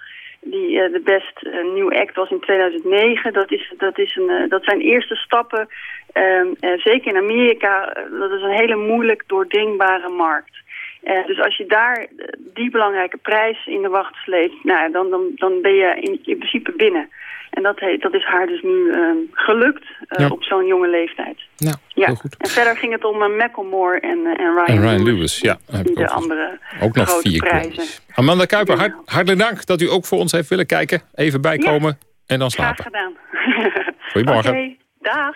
die uh, de best uh, nieuw act was in 2009. Dat, is, dat, is een, uh, dat zijn eerste stappen uh, zeker in Amerika, dat is een hele moeilijk doordringbare markt. Uh, dus als je daar die belangrijke prijs in de wacht sleept, nou, dan, dan, dan ben je in, in principe binnen. En dat, dat is haar dus nu gelukt ja. op zo'n jonge leeftijd. Ja. heel goed. En verder ging het om Macklemore en, en Ryan, en Ryan Lewis. Ja, die de andere ook nog vier prijzen. Amanda Kuiper, hart, hartelijk dank dat u ook voor ons heeft willen kijken. Even bijkomen ja. en dan slapen. Graag gedaan. Goedemorgen. Okay, dag.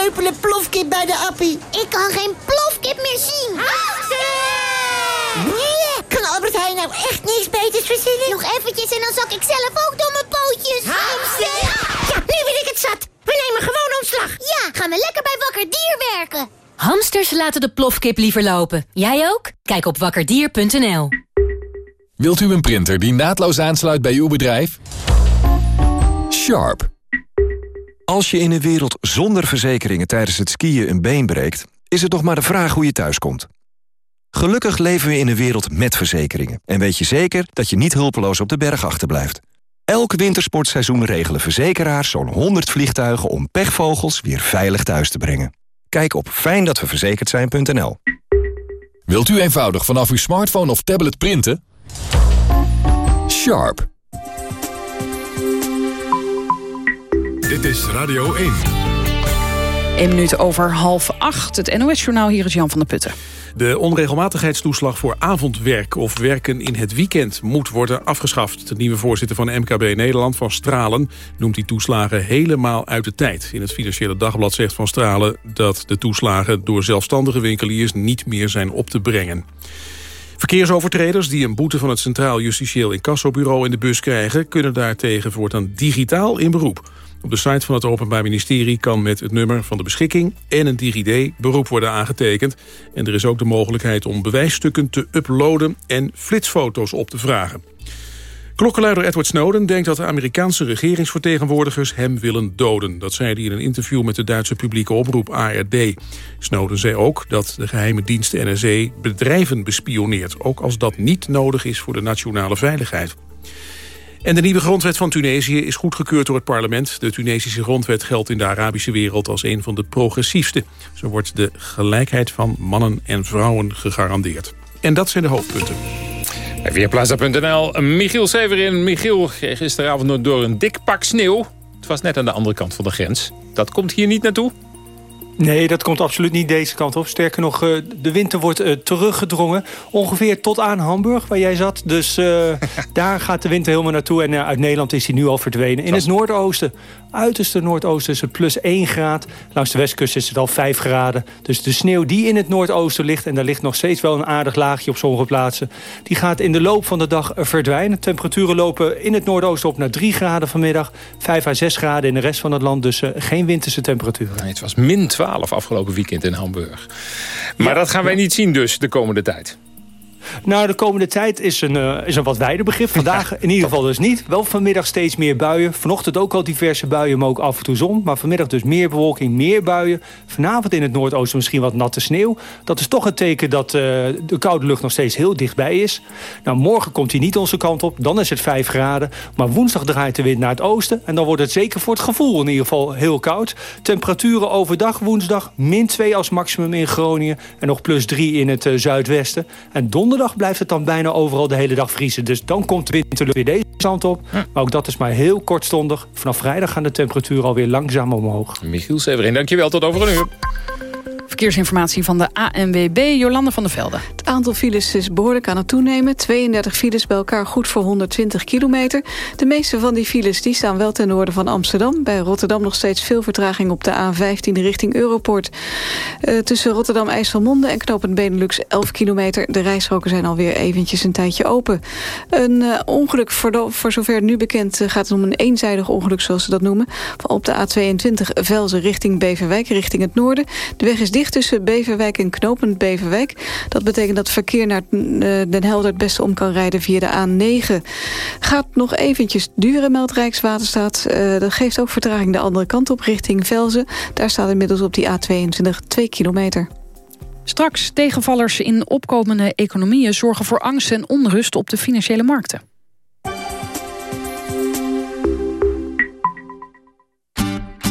kreupele plofkip bij de appie. Ik kan geen plofkip meer zien. Nee, kan Albert Heijn nou echt niks beters verzinnen? Nog eventjes en dan zak ik zelf ook door mijn pootjes. Hamster! Ja, nu ben ik het zat. We nemen gewoon ontslag. Ja, gaan we lekker bij Wakker Dier werken. Hamsters laten de plofkip liever lopen. Jij ook? Kijk op wakkerdier.nl. Wilt u een printer die naadloos aansluit bij uw bedrijf? Sharp. Als je in een wereld zonder verzekeringen tijdens het skiën een been breekt... is het nog maar de vraag hoe je thuiskomt. Gelukkig leven we in een wereld met verzekeringen... en weet je zeker dat je niet hulpeloos op de berg achterblijft. Elk wintersportseizoen regelen verzekeraars zo'n 100 vliegtuigen... om pechvogels weer veilig thuis te brengen. Kijk op fijndatweverzekerd zijn.nl. Wilt u eenvoudig vanaf uw smartphone of tablet printen? Sharp. Dit is Radio 1. 1 minuut over half acht. Het NOS-journaal, hier is Jan van der Putten. De onregelmatigheidstoeslag voor avondwerk of werken in het weekend moet worden afgeschaft. De nieuwe voorzitter van MKB Nederland, Van Stralen, noemt die toeslagen helemaal uit de tijd. In het Financiële Dagblad zegt Van Stralen dat de toeslagen door zelfstandige winkeliers niet meer zijn op te brengen. Verkeersovertreders die een boete van het Centraal Justitieel Incassobureau in de bus krijgen... kunnen daartegen voortaan digitaal in beroep. Op de site van het Openbaar Ministerie kan met het nummer van de beschikking en een DigiD beroep worden aangetekend. En er is ook de mogelijkheid om bewijsstukken te uploaden en flitsfoto's op te vragen. Klokkenluider Edward Snowden denkt dat de Amerikaanse regeringsvertegenwoordigers hem willen doden. Dat zei hij in een interview met de Duitse publieke omroep ARD. Snowden zei ook dat de geheime dienst NSA bedrijven bespioneert... ook als dat niet nodig is voor de nationale veiligheid. En de nieuwe grondwet van Tunesië is goedgekeurd door het parlement. De Tunesische grondwet geldt in de Arabische wereld als een van de progressiefste. Zo wordt de gelijkheid van mannen en vrouwen gegarandeerd. En dat zijn de hoofdpunten. Weerplaza.nl, Michiel Severin. Michiel, gisteravond nog door een dik pak sneeuw. Het was net aan de andere kant van de grens. Dat komt hier niet naartoe? Nee, dat komt absoluut niet deze kant op. Sterker nog, eh, de winter wordt uh, teruggedrongen. Ongeveer tot aan Hamburg, waar jij zat. Dus uh, daar gaat de winter helemaal naartoe. En uit Nederland is hij nu al verdwenen. In het noordoosten, uiterste noordoosten is het plus 1 graad. Langs de westkust is het al 5 graden. Dus de sneeuw die in het noordoosten ligt... en daar ligt nog steeds wel een aardig laagje op sommige plaatsen... die gaat in de loop van de dag verdwijnen. Temperaturen lopen in het noordoosten op naar 3 graden vanmiddag. 5 à 6 graden in de rest van het land. Dus geen winterse temperaturen. Nee, het was min 12 afgelopen weekend in Hamburg. Maar dat gaan wij niet zien dus de komende tijd. Nou, de komende tijd is een, uh, is een wat wijder begrip. Vandaag in ieder geval dus niet. Wel vanmiddag steeds meer buien. Vanochtend ook al diverse buien, maar ook af en toe zon. Maar vanmiddag dus meer bewolking, meer buien. Vanavond in het noordoosten misschien wat natte sneeuw. Dat is toch een teken dat uh, de koude lucht nog steeds heel dichtbij is. Nou, morgen komt hij niet onze kant op. Dan is het 5 graden. Maar woensdag draait de wind naar het oosten. En dan wordt het zeker voor het gevoel in ieder geval heel koud. Temperaturen overdag woensdag min 2 als maximum in Groningen. En nog plus 3 in het uh, zuidwesten. En donderdag blijft het dan bijna overal de hele dag vriezen. Dus dan komt de winterlucht weer deze kant op. Maar ook dat is maar heel kortstondig. Vanaf vrijdag gaan de temperaturen alweer langzaam omhoog. Michiel Severin, dankjewel. Tot over een uur. Verkeersinformatie van de ANWB, Jolande van der Velde. Het aantal files is behoorlijk aan het toenemen. 32 files bij elkaar goed voor 120 kilometer. De meeste van die files die staan wel ten noorden van Amsterdam. Bij Rotterdam nog steeds veel vertraging op de A15 richting Europort. Uh, tussen Rotterdam-IJsselmonde en knooppunt Benelux 11 kilometer. De rijstroken zijn alweer eventjes een tijdje open. Een uh, ongeluk, voor, zover nu bekend, uh, gaat het om een eenzijdig ongeluk zoals ze dat noemen. Op de A22 Velzen richting Beverwijk, richting het noorden. De weg is dicht tussen Beverwijk en Knopend Beverwijk. Dat betekent dat verkeer naar Den Helder het beste om kan rijden via de A9. Gaat nog eventjes duren, meldt Rijkswaterstaat. Uh, dat geeft ook vertraging de andere kant op, richting Velzen. Daar staat inmiddels op die A22 2 kilometer. Straks tegenvallers in opkomende economieën zorgen voor angst en onrust op de financiële markten.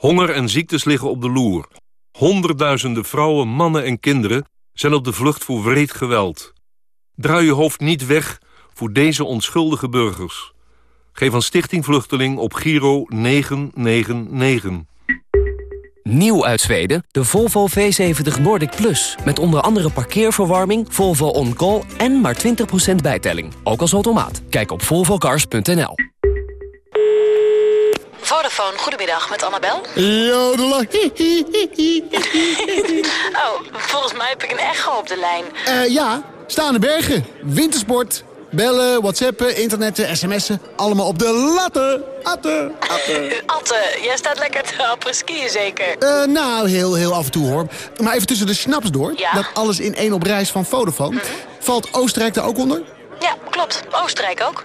Honger en ziektes liggen op de loer. Honderdduizenden vrouwen, mannen en kinderen zijn op de vlucht voor wreed geweld. Draai je hoofd niet weg voor deze onschuldige burgers. Geef aan Stichting Vluchteling op Giro 999. Nieuw uit Zweden, de Volvo V70 Nordic Plus. Met onder andere parkeerverwarming, Volvo On Call en maar 20% bijtelling. Ook als automaat. Kijk op volvocars.nl. Vodafone, goedemiddag, met Annabel. Jodela. oh, volgens mij heb ik een echo op de lijn. Eh ja, staande bergen, wintersport, bellen, whatsappen, internetten, sms'en. Allemaal op de latten. Atten, atten. Atte, jij staat lekker te happen skiën zeker? Eh, nou, heel, heel af en toe hoor. Maar even tussen de snaps door. Ja? Dat alles in één op reis van Vodafone. Valt Oostenrijk daar ook onder? Ja, klopt. Oostenrijk ook.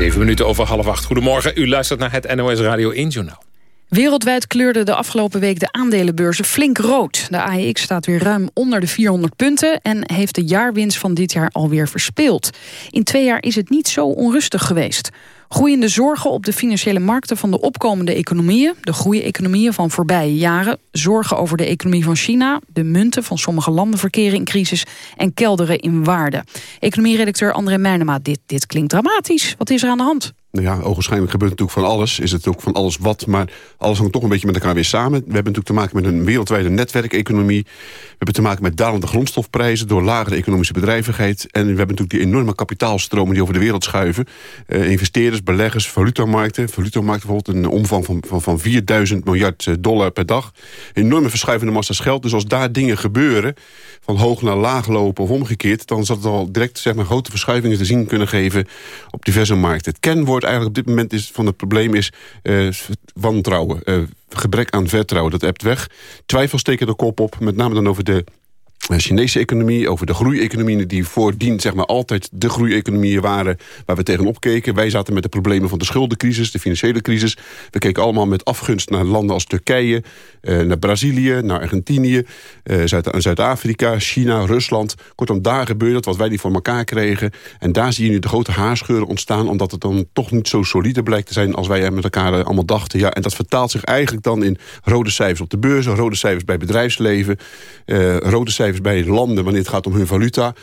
Zeven minuten over half acht. Goedemorgen, u luistert naar het NOS Radio 1 Journaal. Wereldwijd kleurde de afgelopen week de aandelenbeurzen flink rood. De AEX staat weer ruim onder de 400 punten... en heeft de jaarwinst van dit jaar alweer verspeeld. In twee jaar is het niet zo onrustig geweest. Groeiende zorgen op de financiële markten van de opkomende economieën... de groeieconomieën van voorbije jaren... zorgen over de economie van China... de munten van sommige landen verkeren in crisis... en kelderen in waarde. Economieredacteur André Meijnema, dit, dit klinkt dramatisch. Wat is er aan de hand? Nou ja, ogenschijnlijk gebeurt natuurlijk van alles. Is het ook van alles wat, maar alles hangt toch een beetje met elkaar weer samen. We hebben natuurlijk te maken met een wereldwijde netwerkeconomie. We hebben te maken met dalende grondstofprijzen... door lagere economische bedrijvigheid. En we hebben natuurlijk die enorme kapitaalstromen die over de wereld schuiven. Eh, investeerders, beleggers, valutamarkten. Valutamarkten bijvoorbeeld een omvang van, van, van 4000 miljard eh, dollar per dag. Enorme verschuivende massa's geld. Dus als daar dingen gebeuren, van hoog naar laag lopen of omgekeerd... dan zal het al direct zeg maar, grote verschuivingen te zien kunnen geven op diverse markten. Het eigenlijk op dit moment is, van het probleem is eh, wantrouwen. eh, gebrek aan vertrouwen, dat ebt weg. Twijfels steken de kop op, met name dan over de Chinese economie, over de groeieconomieën... die voordien zeg maar, altijd de groeieconomieën waren waar we tegenop keken. Wij zaten met de problemen van de schuldencrisis, de financiële crisis. We keken allemaal met afgunst naar landen als Turkije... eh, naar Brazilië, naar Argentinië, eh, Zuid- Zuid-Afrika, China, Rusland. Kortom, daar gebeurde wat wij niet voor elkaar kregen. En daar zie je nu de grote haarscheuren ontstaan... omdat het dan toch niet zo solide blijkt te zijn als wij met elkaar eh, allemaal dachten. Ja, en dat vertaalt zich eigenlijk dan in rode cijfers op de beurzen... rode cijfers bij bedrijfsleven, rode cijfers bij landen wanneer het gaat om hun valuta.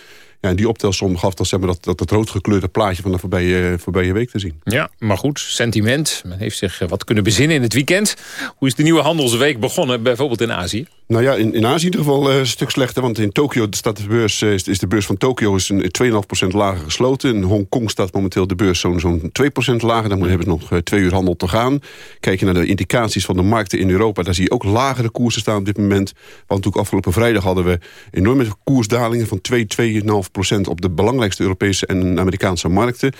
Ja, en die optelsom gaf dan zeg maar, dat, dat het roodgekleurde plaatje van de voorbije, voorbije week te zien. Ja, maar goed, sentiment. Men heeft zich eh, wat kunnen bezinnen in het weekend. Hoe is de nieuwe handelsweek begonnen, bijvoorbeeld in Azië? Nou ja, in, in Azië in ieder geval eh, een stuk slechter. Want in Tokio staat de beurs, eh, is, de beurs van Tokio is een 2,5% lager gesloten. In Hongkong staat momenteel de beurs zo'n zo'n 2% lager. Dan hebben ze nog eh, twee uur handel te gaan. Kijk je naar de indicaties van de markten in Europa... daar zie je ook lagere koersen staan op dit moment. Want natuurlijk afgelopen vrijdag hadden we enorme koersdalingen... van 2, 2,5% op de belangrijkste Europese en Amerikaanse markten.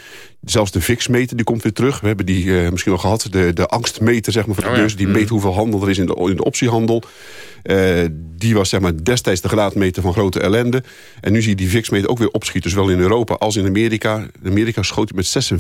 Zelfs de VIX-meter die komt weer terug. We hebben die eh, misschien al gehad. De, de angstmeter zeg maar, van de Oh ja. beurs. Die meet hoeveel handel er is in de, in de optiehandel. Eh, die was zeg maar, destijds de graadmeter van grote ellende. En nu zie je die VIX-meter ook weer opschieten. Zowel in Europa als in Amerika. In Amerika schoot hij met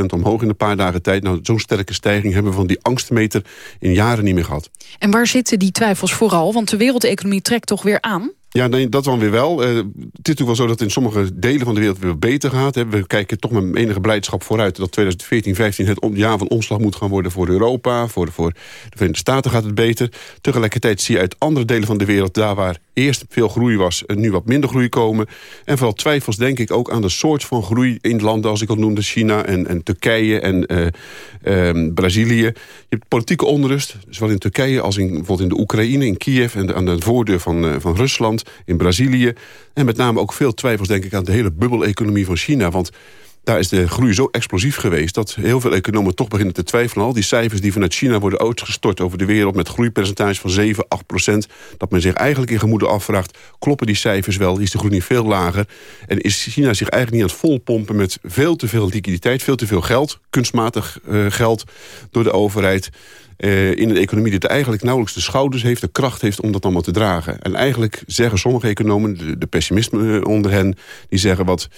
46% omhoog in een paar dagen tijd. Nou, zo'n sterke stijging hebben we van die angstmeter in jaren niet meer gehad. En waar zitten die twijfels vooral? Want de wereldeconomie trekt toch weer aan? Ja, nee, dat dan weer wel. Uh, het is natuurlijk wel zo dat in sommige delen van de wereld weer beter gaat. We kijken toch met enige blijdschap vooruit... dat 2014, 15 het jaar van omslag moet gaan worden voor Europa. Voor, voor de Verenigde Staten gaat het beter. Tegelijkertijd zie je uit andere delen van de wereld... daar waar eerst veel groei was en nu wat minder groei komen. En vooral twijfels denk ik ook aan de soort van groei in landen... als ik al noemde, China en, en Turkije en uh, um, Brazilië. Je hebt politieke onrust, zowel in Turkije als in, bijvoorbeeld in de Oekraïne... in Kiev en aan de voordeur van, uh, van Rusland in Brazilië. En met name ook veel twijfels denk ik aan de hele bubbeleconomie van China. Want daar is de groei zo explosief geweest... dat heel veel economen toch beginnen te twijfelen. Al die cijfers die vanuit China worden uitgestort over de wereld... met groeipercentage van 7, 8 procent... dat men zich eigenlijk in gemoede afvraagt... kloppen die cijfers wel? Is de groei niet veel lager? En is China zich eigenlijk niet aan het volpompen... met veel te veel liquiditeit, veel te veel geld... kunstmatig uh, geld door de overheid... Uh, in een economie die eigenlijk nauwelijks de schouders heeft... de kracht heeft om dat allemaal te dragen. En eigenlijk zeggen sommige economen, de, de pessimisten onder hen... die zeggen wat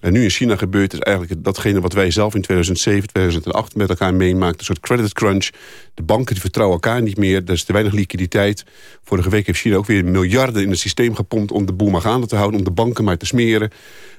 en nu in China gebeurt is eigenlijk datgene wat wij zelf in 2007, 2008 met elkaar meemaakten. Een soort credit crunch. De banken die vertrouwen elkaar niet meer. Er is te weinig liquiditeit. Vorige week heeft China ook weer miljarden in het systeem gepompt... om de boel maar gaande te houden, om de banken maar te smeren.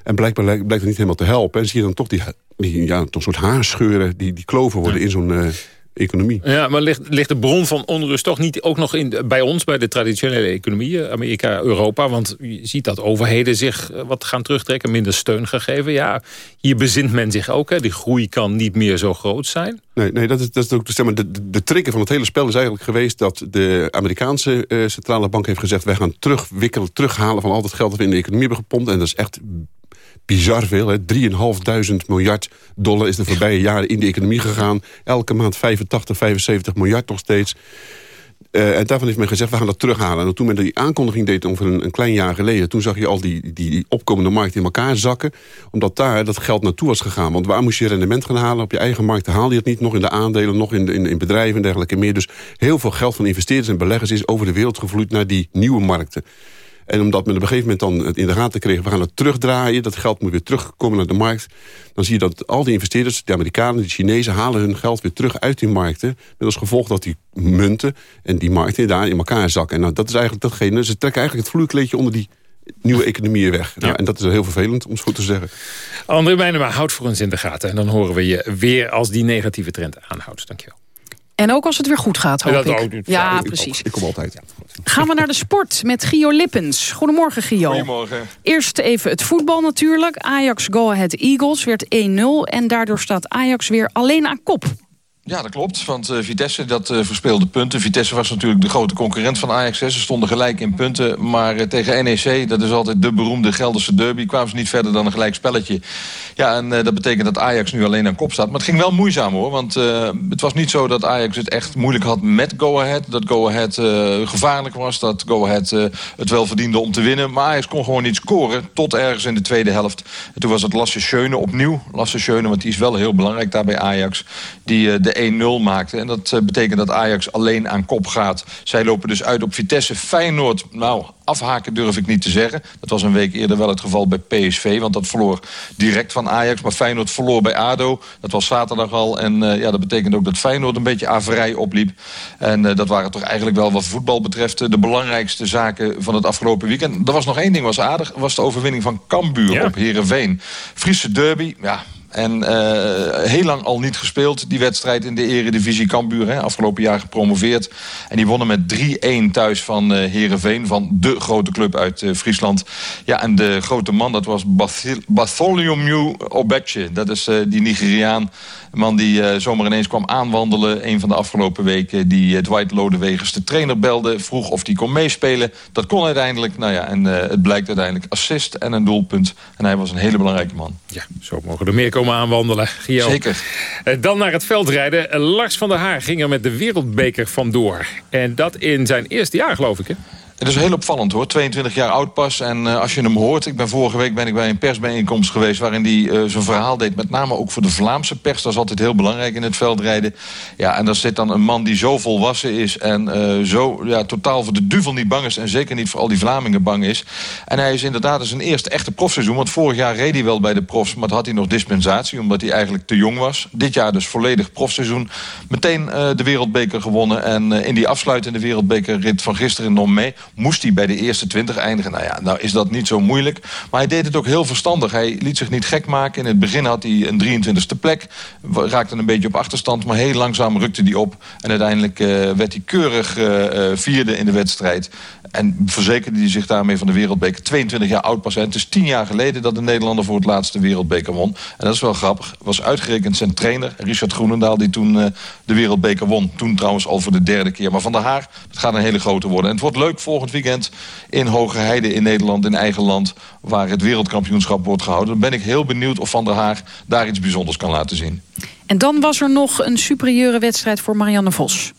En blijkbaar blijkt het niet helemaal te helpen. En zie je dan toch die, die ja, toch soort haarscheuren, die, die kloven worden in zo'n... Uh, economie. Ja, maar ligt, ligt de bron van onrust toch niet ook nog in, bij ons, bij de traditionele economieën, Amerika, Europa? Want je ziet dat overheden zich eh, wat gaan terugtrekken, minder steun gegeven. Ja, hier bezint men zich ook. Hè. Die groei kan niet meer zo groot zijn. Nee, nee dat, is, dat is ook zeg maar, de, de, de trigger van het hele spel is eigenlijk geweest... dat de Amerikaanse uh, centrale bank heeft gezegd... wij gaan terugwikkelen, terughalen van al dat geld dat we in de economie hebben gepompt. En dat is echt bizar veel. 3.500 miljard dollar is de voorbije jaren in de economie gegaan. Elke maand 85, 75 miljard nog steeds. Uh, en daarvan heeft men gezegd, we gaan dat terughalen. En toen men die aankondiging deed over een, een, klein jaar geleden... toen zag je al die, die opkomende markt in elkaar zakken. Omdat daar dat geld naartoe was gegaan. Want waar moest je rendement gaan halen? Op je eigen markt haalde je het niet. Nog in de aandelen, nog in, in, in bedrijven en dergelijke meer. Dus heel veel geld van investeerders en beleggers... is over de wereld gevloeid naar die nieuwe markten. En omdat men op een gegeven moment dan in de gaten kreeg... we gaan het terugdraaien, dat geld moet weer terugkomen naar de markt... dan zie je dat al die investeerders, de Amerikanen, de Chinezen... halen hun geld weer terug uit die markten. Met als gevolg dat die munten en die markten daar in elkaar zakken. En nou, dat is eigenlijk datgene... ze trekken eigenlijk het vloeikleedje onder die nieuwe economieën weg. Ja. en dat is heel vervelend, om het goed te zeggen. André Meijnema, houd voor ons in de gaten. En dan horen we je weer als die negatieve trend aanhoudt. Dankjewel. En ook als het weer goed gaat, hoop dat ik. ja, precies. Ik, kom altijd. Gaan we naar de sport met Gio Lippens. Goedemorgen, Gio. Goedemorgen. Eerst even het voetbal natuurlijk. Ajax Go Ahead Eagles werd 1-0. En daardoor staat Ajax weer alleen aan kop. Ja, dat klopt. Want uh, Vitesse dat uh, verspeelde punten. Vitesse was natuurlijk de grote concurrent van Ajax. Ze stonden gelijk in punten. Maar uh, tegen NEC, dat is altijd de beroemde Gelderse derby... kwamen ze niet verder dan een gelijk spelletje. Ja, en dat betekent dat Ajax nu alleen aan kop staat. Maar het ging wel moeizaam hoor. Want het was niet zo dat Ajax het echt moeilijk had met Go Ahead. Dat Go Ahead gevaarlijk was. Dat Go Ahead het wel verdiende om te winnen. Maar Ajax kon gewoon niet scoren. Tot ergens in de tweede helft. En toen was het Lasse Schöne opnieuw. Lasse Schöne, want die is wel heel belangrijk daar bij Ajax. Die de 1-0 maakte. En dat eh, betekent dat Ajax alleen aan kop gaat. Zij lopen dus uit op Vitesse. Feyenoord, nou, afhaken durf ik niet te zeggen. Dat was een week eerder wel het geval bij PSV. Want dat verloor direct van Ajax. Maar Feyenoord verloor bij ADO. Dat was zaterdag al. En uh, ja, dat betekent ook dat Feyenoord een beetje averij opliep. En uh, dat waren toch eigenlijk wel wat voetbal betreft... de belangrijkste zaken van het afgelopen weekend. Er was nog één ding was aardig. was de overwinning van Cambuur ja. op Heerenveen. Friese derby, ja, en uh, heel lang al niet gespeeld, die wedstrijd in de eredivisie Cambuur. Hè, afgelopen jaar gepromoveerd. En die wonnen met 3-1 thuis van uh, Heerenveen. Van de grote club uit uh, Friesland. Ja, en de grote man, dat was Bartholomew Obetje. Dat is die Nigeriaan. Man die zomaar ineens kwam aanwandelen. Een van de afgelopen weken. Die Dwight Lodewegers, de trainer, belde. Vroeg of hij kon meespelen. Dat kon uiteindelijk. Nou ja, en het blijkt uiteindelijk assist en een doelpunt. En hij was een hele belangrijke man. Ja, zo mogen er meer komen komen aanwandelen. Gio. Zeker. Eh, dan naar het veldrijden. Lars van der Haar ging er met de wereldbeker vandoor. En dat in zijn eerste jaar, geloof ik, hè? Het is heel opvallend hoor, 22 jaar oud pas. En uh, als je hem hoort, ik ben vorige week ben ik bij een persbijeenkomst geweest... waarin hij uh, zijn verhaal deed, met name ook voor de Vlaamse pers. Dat is altijd heel belangrijk in het veldrijden. Ja, en daar zit dan een man die zo volwassen is... en uh, zo ja, totaal voor de duvel niet bang is... en zeker niet voor al die Vlamingen bang is. En hij is inderdaad zijn eerste echte profseizoen. Want vorig jaar reed hij wel bij de profs, maar had hij nog dispensatie... omdat hij eigenlijk te jong was. Dit jaar dus volledig profseizoen. Meteen de wereldbeker gewonnen. En in die afsluitende wereldbekerrit van gisteren nog mee moest hij bij de eerste 20 eindigen. Nou ja, nou is dat niet zo moeilijk. Maar hij deed het ook heel verstandig. Hij liet zich niet gek maken. In het begin had hij een 23e plek. Raakte een beetje op achterstand, maar heel langzaam rukte hij op. En uiteindelijk uh, werd hij keurig uh, vierde in de wedstrijd. En verzekerde hij zich daarmee van de wereldbeker. 22 jaar oud pas. Het is 10 jaar geleden dat de Nederlander voor het laatste wereldbeker won. En dat is wel grappig. Was uitgerekend zijn trainer, Richard Groenendaal... die toen uh, de wereldbeker won. Toen trouwens al voor de derde keer. Maar Van der Haar, dat gaat een hele grote worden. En het wordt leuk volgend weekend in Hogerheide in Nederland... in eigen land, waar het wereldkampioenschap wordt gehouden. Dan ben ik heel benieuwd of Van der Haar daar iets bijzonders kan laten zien. En dan was er nog een superieure wedstrijd voor Marianne Vos.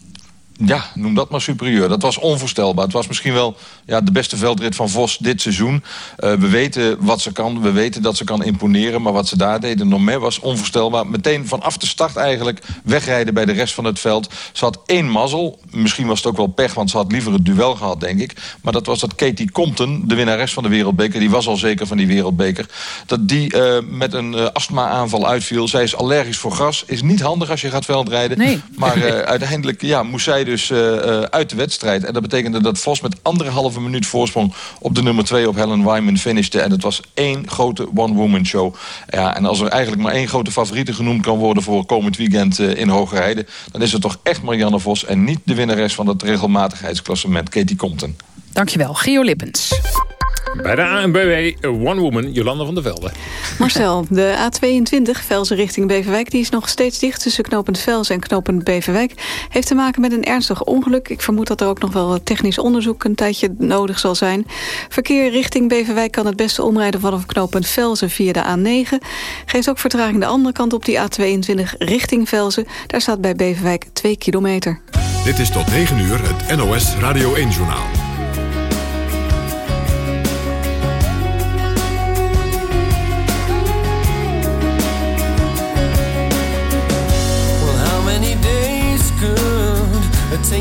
Ja, noem dat maar superieur. Dat was onvoorstelbaar. Het was misschien wel ja, de beste veldrit van Vos dit seizoen. Uh, we weten wat ze kan. We weten dat ze kan imponeren. Maar wat ze daar deden, nog was onvoorstelbaar. Meteen vanaf de start eigenlijk wegrijden bij de rest van het veld. Ze had één mazzel. Misschien was het ook wel pech, want ze had liever het duel gehad, denk ik. Maar dat was dat Katie Compton, de winnares van de wereldbeker... die was al zeker van die wereldbeker... dat die uh, met een uh, astma-aanval uitviel. Zij is allergisch voor gras. Is niet handig als je gaat veldrijden. Nee. Maar uiteindelijk ja, moest zij dus uh, uh, uit de wedstrijd. En dat betekende dat Vos met anderhalve minuut voorsprong... op de nummer 2 op Helen Wyman finishte. En het was één grote one-woman show. Ja, en als er eigenlijk maar één grote favoriete genoemd kan worden... voor komend weekend uh, in Hogerheide... dan is het toch echt Marianne Vos... en niet de winnares van het regelmatigheidsklassement Katie Compton. Dankjewel, Geo Lippens. Bij de ANBW One Woman, Jolanda van der Velde. Marcel, de A22, Velsen richting Beverwijk... die is nog steeds dicht tussen knopend Vels en knopend Beverwijk. Heeft te maken met een ernstig ongeluk. Ik vermoed dat er ook nog wel technisch onderzoek een tijdje nodig zal zijn. Verkeer richting Beverwijk kan het beste omrijden vanaf knopend Velsen via de A9. Geeft ook vertraging de andere kant op die A22 richting Velsen. Daar staat bij Beverwijk 2 kilometer. Dit is tot 9 uur het NOS Radio 1-journaal.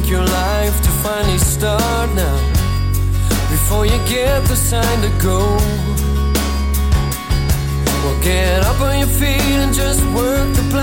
Take your life to finally start now before you get the sign to go. Well, get up on your feet and just work the plow.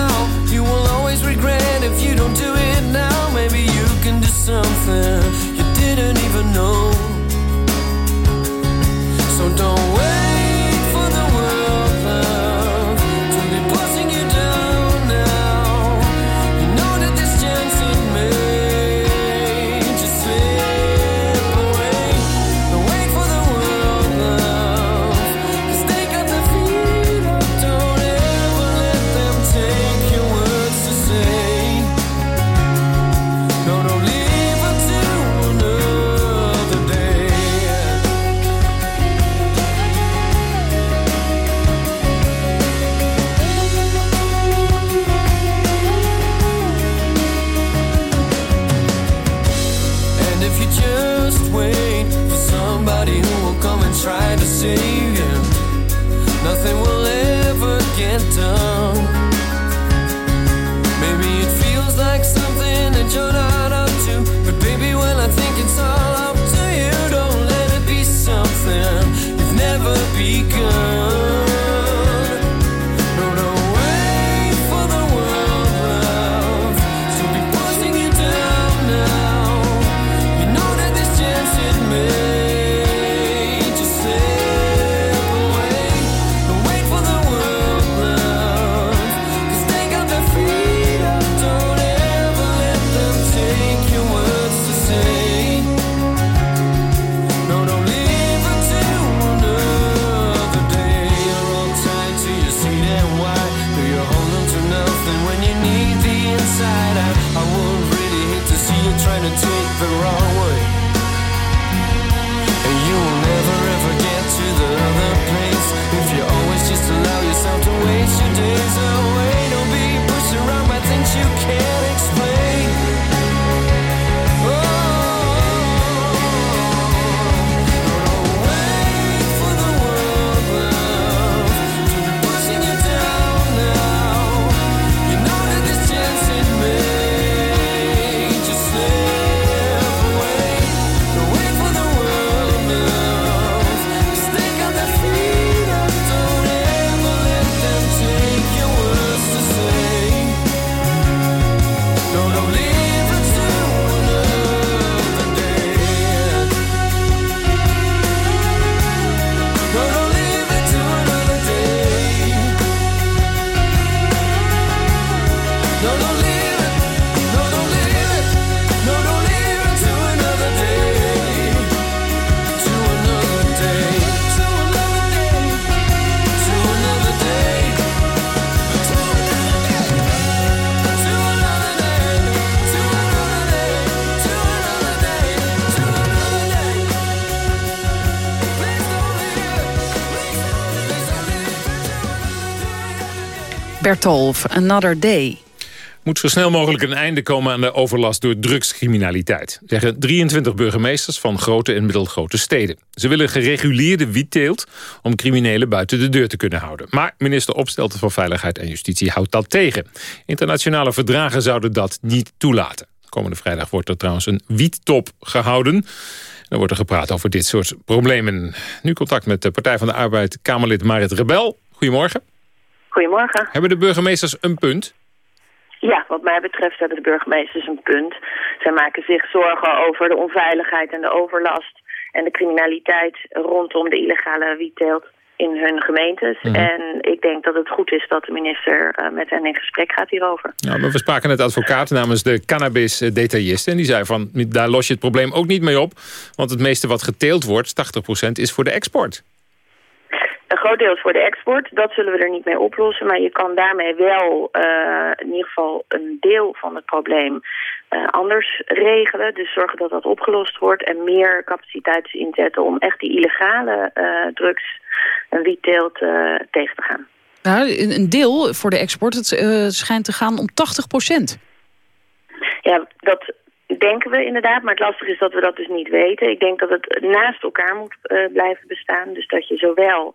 Another Day. moet zo snel mogelijk een einde komen aan de overlast door drugscriminaliteit. Zeggen 23 burgemeesters van grote en middelgrote steden. Ze willen gereguleerde wietteelt om criminelen buiten de deur te kunnen houden. Maar minister Opstelten van Veiligheid en Justitie houdt dat tegen. Internationale verdragen zouden dat niet toelaten. Komende vrijdag wordt er trouwens een wiettop gehouden. Dan wordt er gepraat over dit soort problemen. Nu contact met de Partij van de Arbeid Kamerlid Marit Rebel. Goedemorgen. Goedemorgen. Hebben de burgemeesters een punt? Ja, wat mij betreft hebben de burgemeesters een punt. Zij maken zich zorgen over de onveiligheid en de overlast... en de criminaliteit rondom de illegale wietteelt in hun gemeentes. Mhm. En ik denk dat het goed is dat de minister eh, met hen in gesprek gaat hierover. Ja, maar we spraken net advocaat namens de cannabis-detailisten. En die zei van, daar los je het probleem ook niet mee op. Want het meeste wat geteeld wordt, 80%, is voor de export. Een groot deel is voor de export, dat zullen we er niet mee oplossen. Maar je kan daarmee wel eh, in ieder geval een deel van het probleem eh, anders regelen. Dus zorgen dat dat opgelost wordt en meer capaciteit inzetten... om echt die illegale eh, drugs en wietteelt tegen te gaan. Nou, een deel voor de export, het schijnt te gaan om 80 procent. Ja, dat denken we inderdaad, maar het lastige is dat we dat dus niet weten. Ik denk dat het naast elkaar moet blijven bestaan. Dus dat je zowel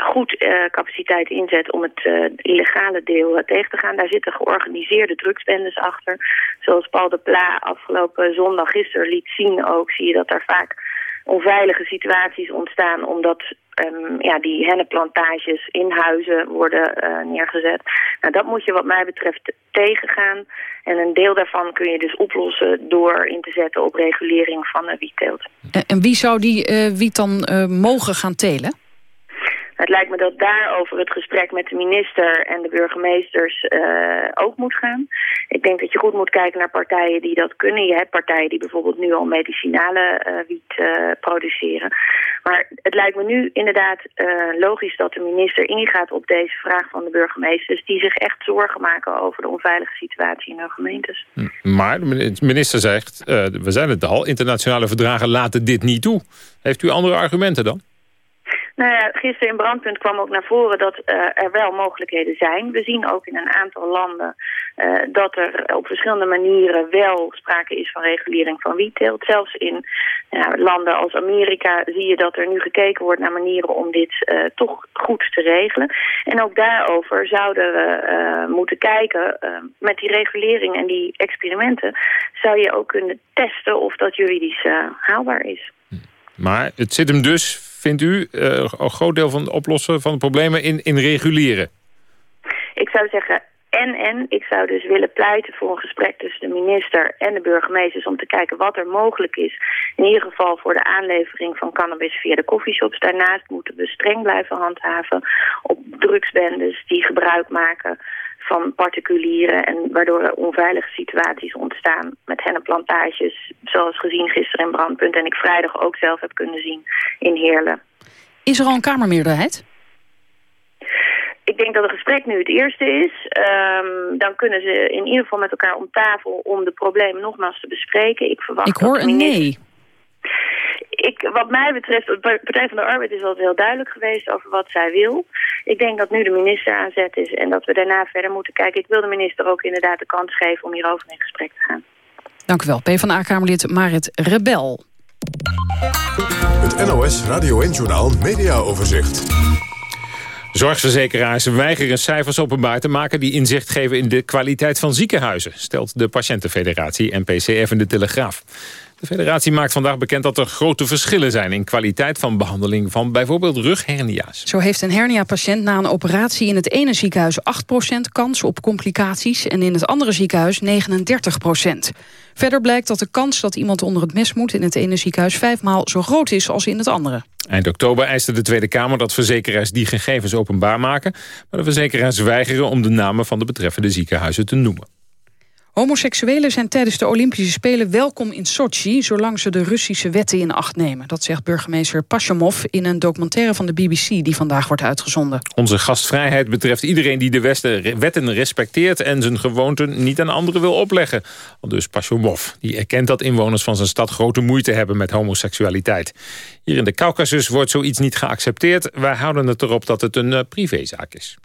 goed eh, capaciteit inzet om het eh, illegale deel eh, tegen te gaan. Daar zitten georganiseerde drugsbendes achter. Zoals Paul de Pla afgelopen zondag gisteren liet zien ook, zie je dat daar vaak onveilige situaties ontstaan omdat ehm, ja, die hennepplantages in huizen worden neergezet. Nou, dat moet je wat mij betreft tegengaan. En een deel daarvan kun je dus oplossen door in te zetten op regulering van de wietteelt. En, en wie zou die wiet dan mogen gaan telen? Het lijkt me dat daarover het gesprek met de minister en de burgemeesters eh, ook moet gaan. Ik denk dat je goed moet kijken naar partijen die dat kunnen. Je hebt partijen die bijvoorbeeld nu al medicinale eh, wiet eh, produceren. Maar het lijkt me nu inderdaad logisch dat de minister ingaat op deze vraag van de burgemeesters... die zich echt zorgen maken over de onveilige situatie in hun gemeentes. Maar de minister zegt, we zijn het al, internationale verdragen laten dit niet toe. Heeft u andere argumenten dan? Nou ja, gisteren in Brandpunt kwam ook naar voren dat eh, er wel mogelijkheden zijn. We zien ook in een aantal landen eh, dat er op verschillende manieren wel sprake is van regulering van wietteelt. Zelfs in ja, landen als Amerika zie je dat er nu gekeken wordt naar manieren om dit eh, toch goed te regelen. En ook daarover zouden we moeten kijken met die regulering en die experimenten. Zou je ook kunnen testen of dat juridisch haalbaar is. Maar het zit hem dus, vindt u, eh, een groot deel van het oplossen van de problemen in, in reguleren. Ik zou zeggen en en. Ik zou dus willen pleiten voor een gesprek tussen de minister en de burgemeesters... om te kijken wat er mogelijk is. In ieder geval voor de aanlevering van cannabis via de coffeeshops. Daarnaast moeten we streng blijven handhaven op drugsbendes die gebruik maken van particulieren... en waardoor er onveilige situaties ontstaan met hennepplantages... zoals gezien gisteren in Brandpunt en ik vrijdag ook zelf heb kunnen zien in Heerlen. Is er al een kamermeerderheid? Ik denk dat het gesprek nu het eerste is. Ehm, dan kunnen ze in ieder geval met elkaar om tafel om de problemen nogmaals te bespreken. Ik verwacht Ik hoor een nee. Ik, wat mij betreft, de Partij van de Arbeid is altijd heel duidelijk geweest over wat zij wil. Ik denk dat nu de minister aan zet is en dat we daarna verder moeten kijken. Ik wil de minister ook inderdaad de kans geven om hierover in gesprek te gaan. Dank u wel. PvdA-kamerlid Marit Rebel. Het NOS Radio 1-journaal Mediaoverzicht. Zorgverzekeraars weigeren cijfers openbaar te maken... die inzicht geven in de kwaliteit van ziekenhuizen... stelt de Patiëntenfederatie en PCF in de Telegraaf. De federatie maakt vandaag bekend dat er grote verschillen zijn... in kwaliteit van behandeling van bijvoorbeeld rughernia's. Zo heeft een hernia-patiënt na een operatie in het ene ziekenhuis 8% kans op complicaties en in het andere ziekenhuis 39%. Verder blijkt dat de kans dat iemand onder het mes moet in het ene ziekenhuis vijfmaal zo groot is als in het andere. Eind oktober eiste de Tweede Kamer dat verzekeraars die gegevens openbaar maken... maar de verzekeraars weigeren om de namen van de betreffende ziekenhuizen te noemen. Homoseksuelen zijn tijdens de Olympische Spelen welkom in Sochi... zolang ze de Russische wetten in acht nemen. Dat zegt burgemeester Pashomov in een documentaire van de BBC... die vandaag wordt uitgezonden. Onze gastvrijheid betreft iedereen die de Westen- wetten respecteert... en zijn gewoonten niet aan anderen wil opleggen. Dus Pashomov, die erkent dat inwoners van zijn stad... grote moeite hebben met homoseksualiteit. Hier in de Caucasus wordt zoiets niet geaccepteerd. Wij houden het erop dat het een eh, privézaak is.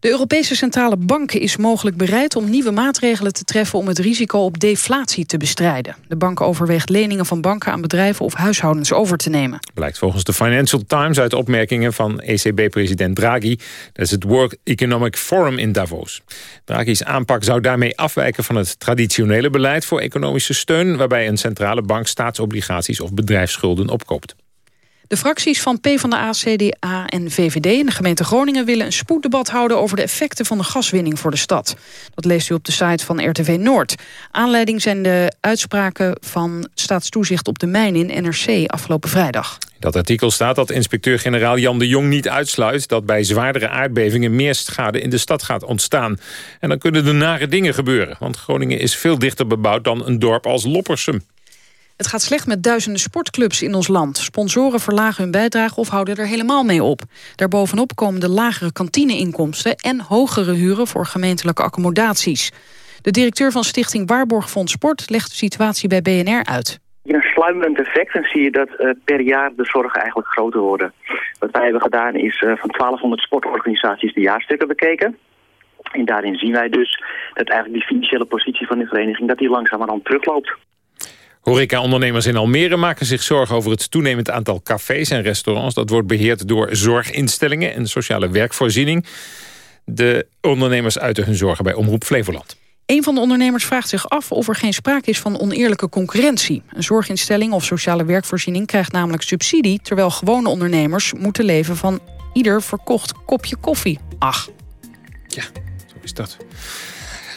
De Europese Centrale Bank is mogelijk bereid om nieuwe maatregelen te treffen om het risico op deflatie te bestrijden. De bank overweegt leningen van banken aan bedrijven of huishoudens over te nemen. Blijkt volgens de Financial Times uit opmerkingen van ECB-president Draghi. Dat is het World Economic Forum in Davos. Draghi's aanpak zou daarmee afwijken van het traditionele beleid voor economische steun, waarbij een centrale bank staatsobligaties of bedrijfsschulden opkoopt. De fracties van PvdA, CDA en VVD in de gemeente Groningen... willen een spoeddebat houden over de effecten van de gaswinning voor de stad. Dat leest u op de site van RTV Noord. Aanleiding zijn de uitspraken van staatstoezicht op de mijn in NRC afgelopen vrijdag. Dat artikel staat dat inspecteur-generaal Jan de Jong niet uitsluit... dat bij zwaardere aardbevingen meer schade in de stad gaat ontstaan. En dan kunnen er nare dingen gebeuren. Want Groningen is veel dichter bebouwd dan een dorp als Loppersum. Het gaat slecht met duizenden sportclubs in ons land. Sponsoren verlagen hun bijdrage of houden er helemaal mee op. Daarbovenop komen de lagere kantineinkomsten... en hogere huren voor gemeentelijke accommodaties. De directeur van stichting Waarborgfonds Sport... legt de situatie bij BNR uit. In een sluimerend effect zie je dat uh, per jaar de zorgen eigenlijk groter worden. Wat wij hebben gedaan is uh, van 1200 sportorganisaties de jaarstukken bekeken. En daarin zien wij dus dat eigenlijk die financiële positie van de vereniging... dat die langzamerhand terugloopt. Horeca-ondernemers in Almere maken zich zorgen over het toenemend aantal cafés en restaurants. Dat wordt beheerd door zorginstellingen en sociale werkvoorziening. De ondernemers uiten hun zorgen bij Omroep Flevoland. Een van de ondernemers vraagt zich af of er geen sprake is van oneerlijke concurrentie. Een zorginstelling of sociale werkvoorziening krijgt namelijk subsidie... terwijl gewone ondernemers moeten leven van ieder verkocht kopje koffie. Ach. Ja, zo is dat.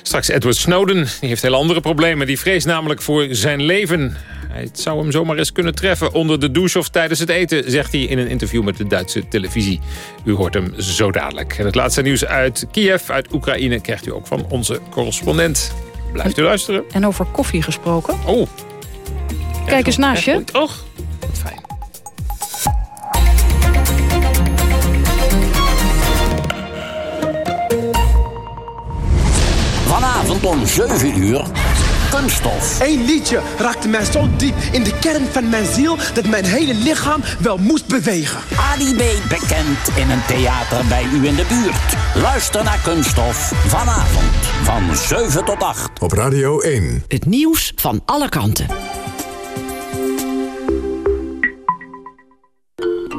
Straks Edward Snowden, die heeft heel andere problemen. Die vreest namelijk voor zijn leven. Het zou hem zomaar eens kunnen treffen onder de douche of tijdens het eten... zegt hij in een interview met de Duitse televisie. U hoort hem zo dadelijk. En het laatste nieuws uit Kiev, uit Oekraïne... krijgt u ook van onze correspondent. Blijft u luisteren. En over koffie gesproken. Oh. Kijk eens naast je. Och, wat fijn. Vanavond om 7 uur. Kunststof. Eén liedje raakte mij zo diep in de kern van mijn ziel... dat mijn hele lichaam wel moest bewegen. Ali B. bekend in een theater bij u in de buurt. Luister naar Kunststof. Vanavond van 7 tot 8. Op Radio 1. Het nieuws van alle kanten.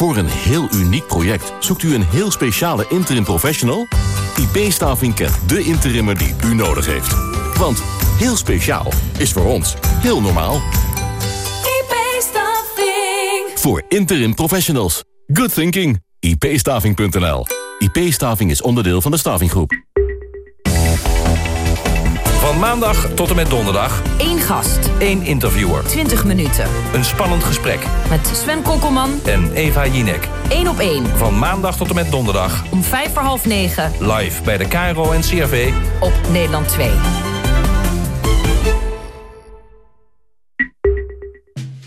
Voor een heel uniek project zoekt u een heel speciale interim professional? IP-staving kent de interimmer die u nodig heeft. Want heel speciaal is voor ons heel normaal. IP-staving. Voor interim professionals. Good thinking. IP-staving.nl. IP-staving is onderdeel van de Stavinggroep. Van maandag tot en met donderdag. Eén gast. één interviewer. 20 minuten. Een spannend gesprek. Met Sven Kokkelman. En Eva Jinek. Eén op één. Van maandag tot en met donderdag. Om vijf voor half negen. Live bij de KRO en CRV. Op Nederland 2.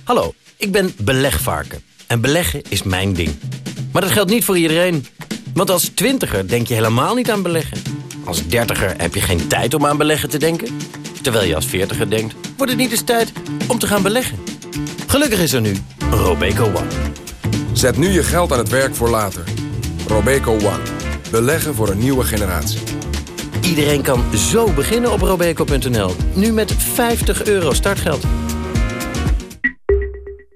Hallo, ik ben belegvarken. En beleggen is mijn ding. Maar dat geldt niet voor iedereen. Want als twintiger denk je helemaal niet aan beleggen. Als dertiger heb je geen tijd om aan beleggen te denken. Terwijl je als veertiger denkt, wordt het niet eens tijd om te gaan beleggen. Gelukkig is er nu Robeco One. Zet nu je geld aan het werk voor later. Robeco One. Beleggen voor een nieuwe generatie. Iedereen kan zo beginnen op robeco.nl. Nu met 50 euro startgeld.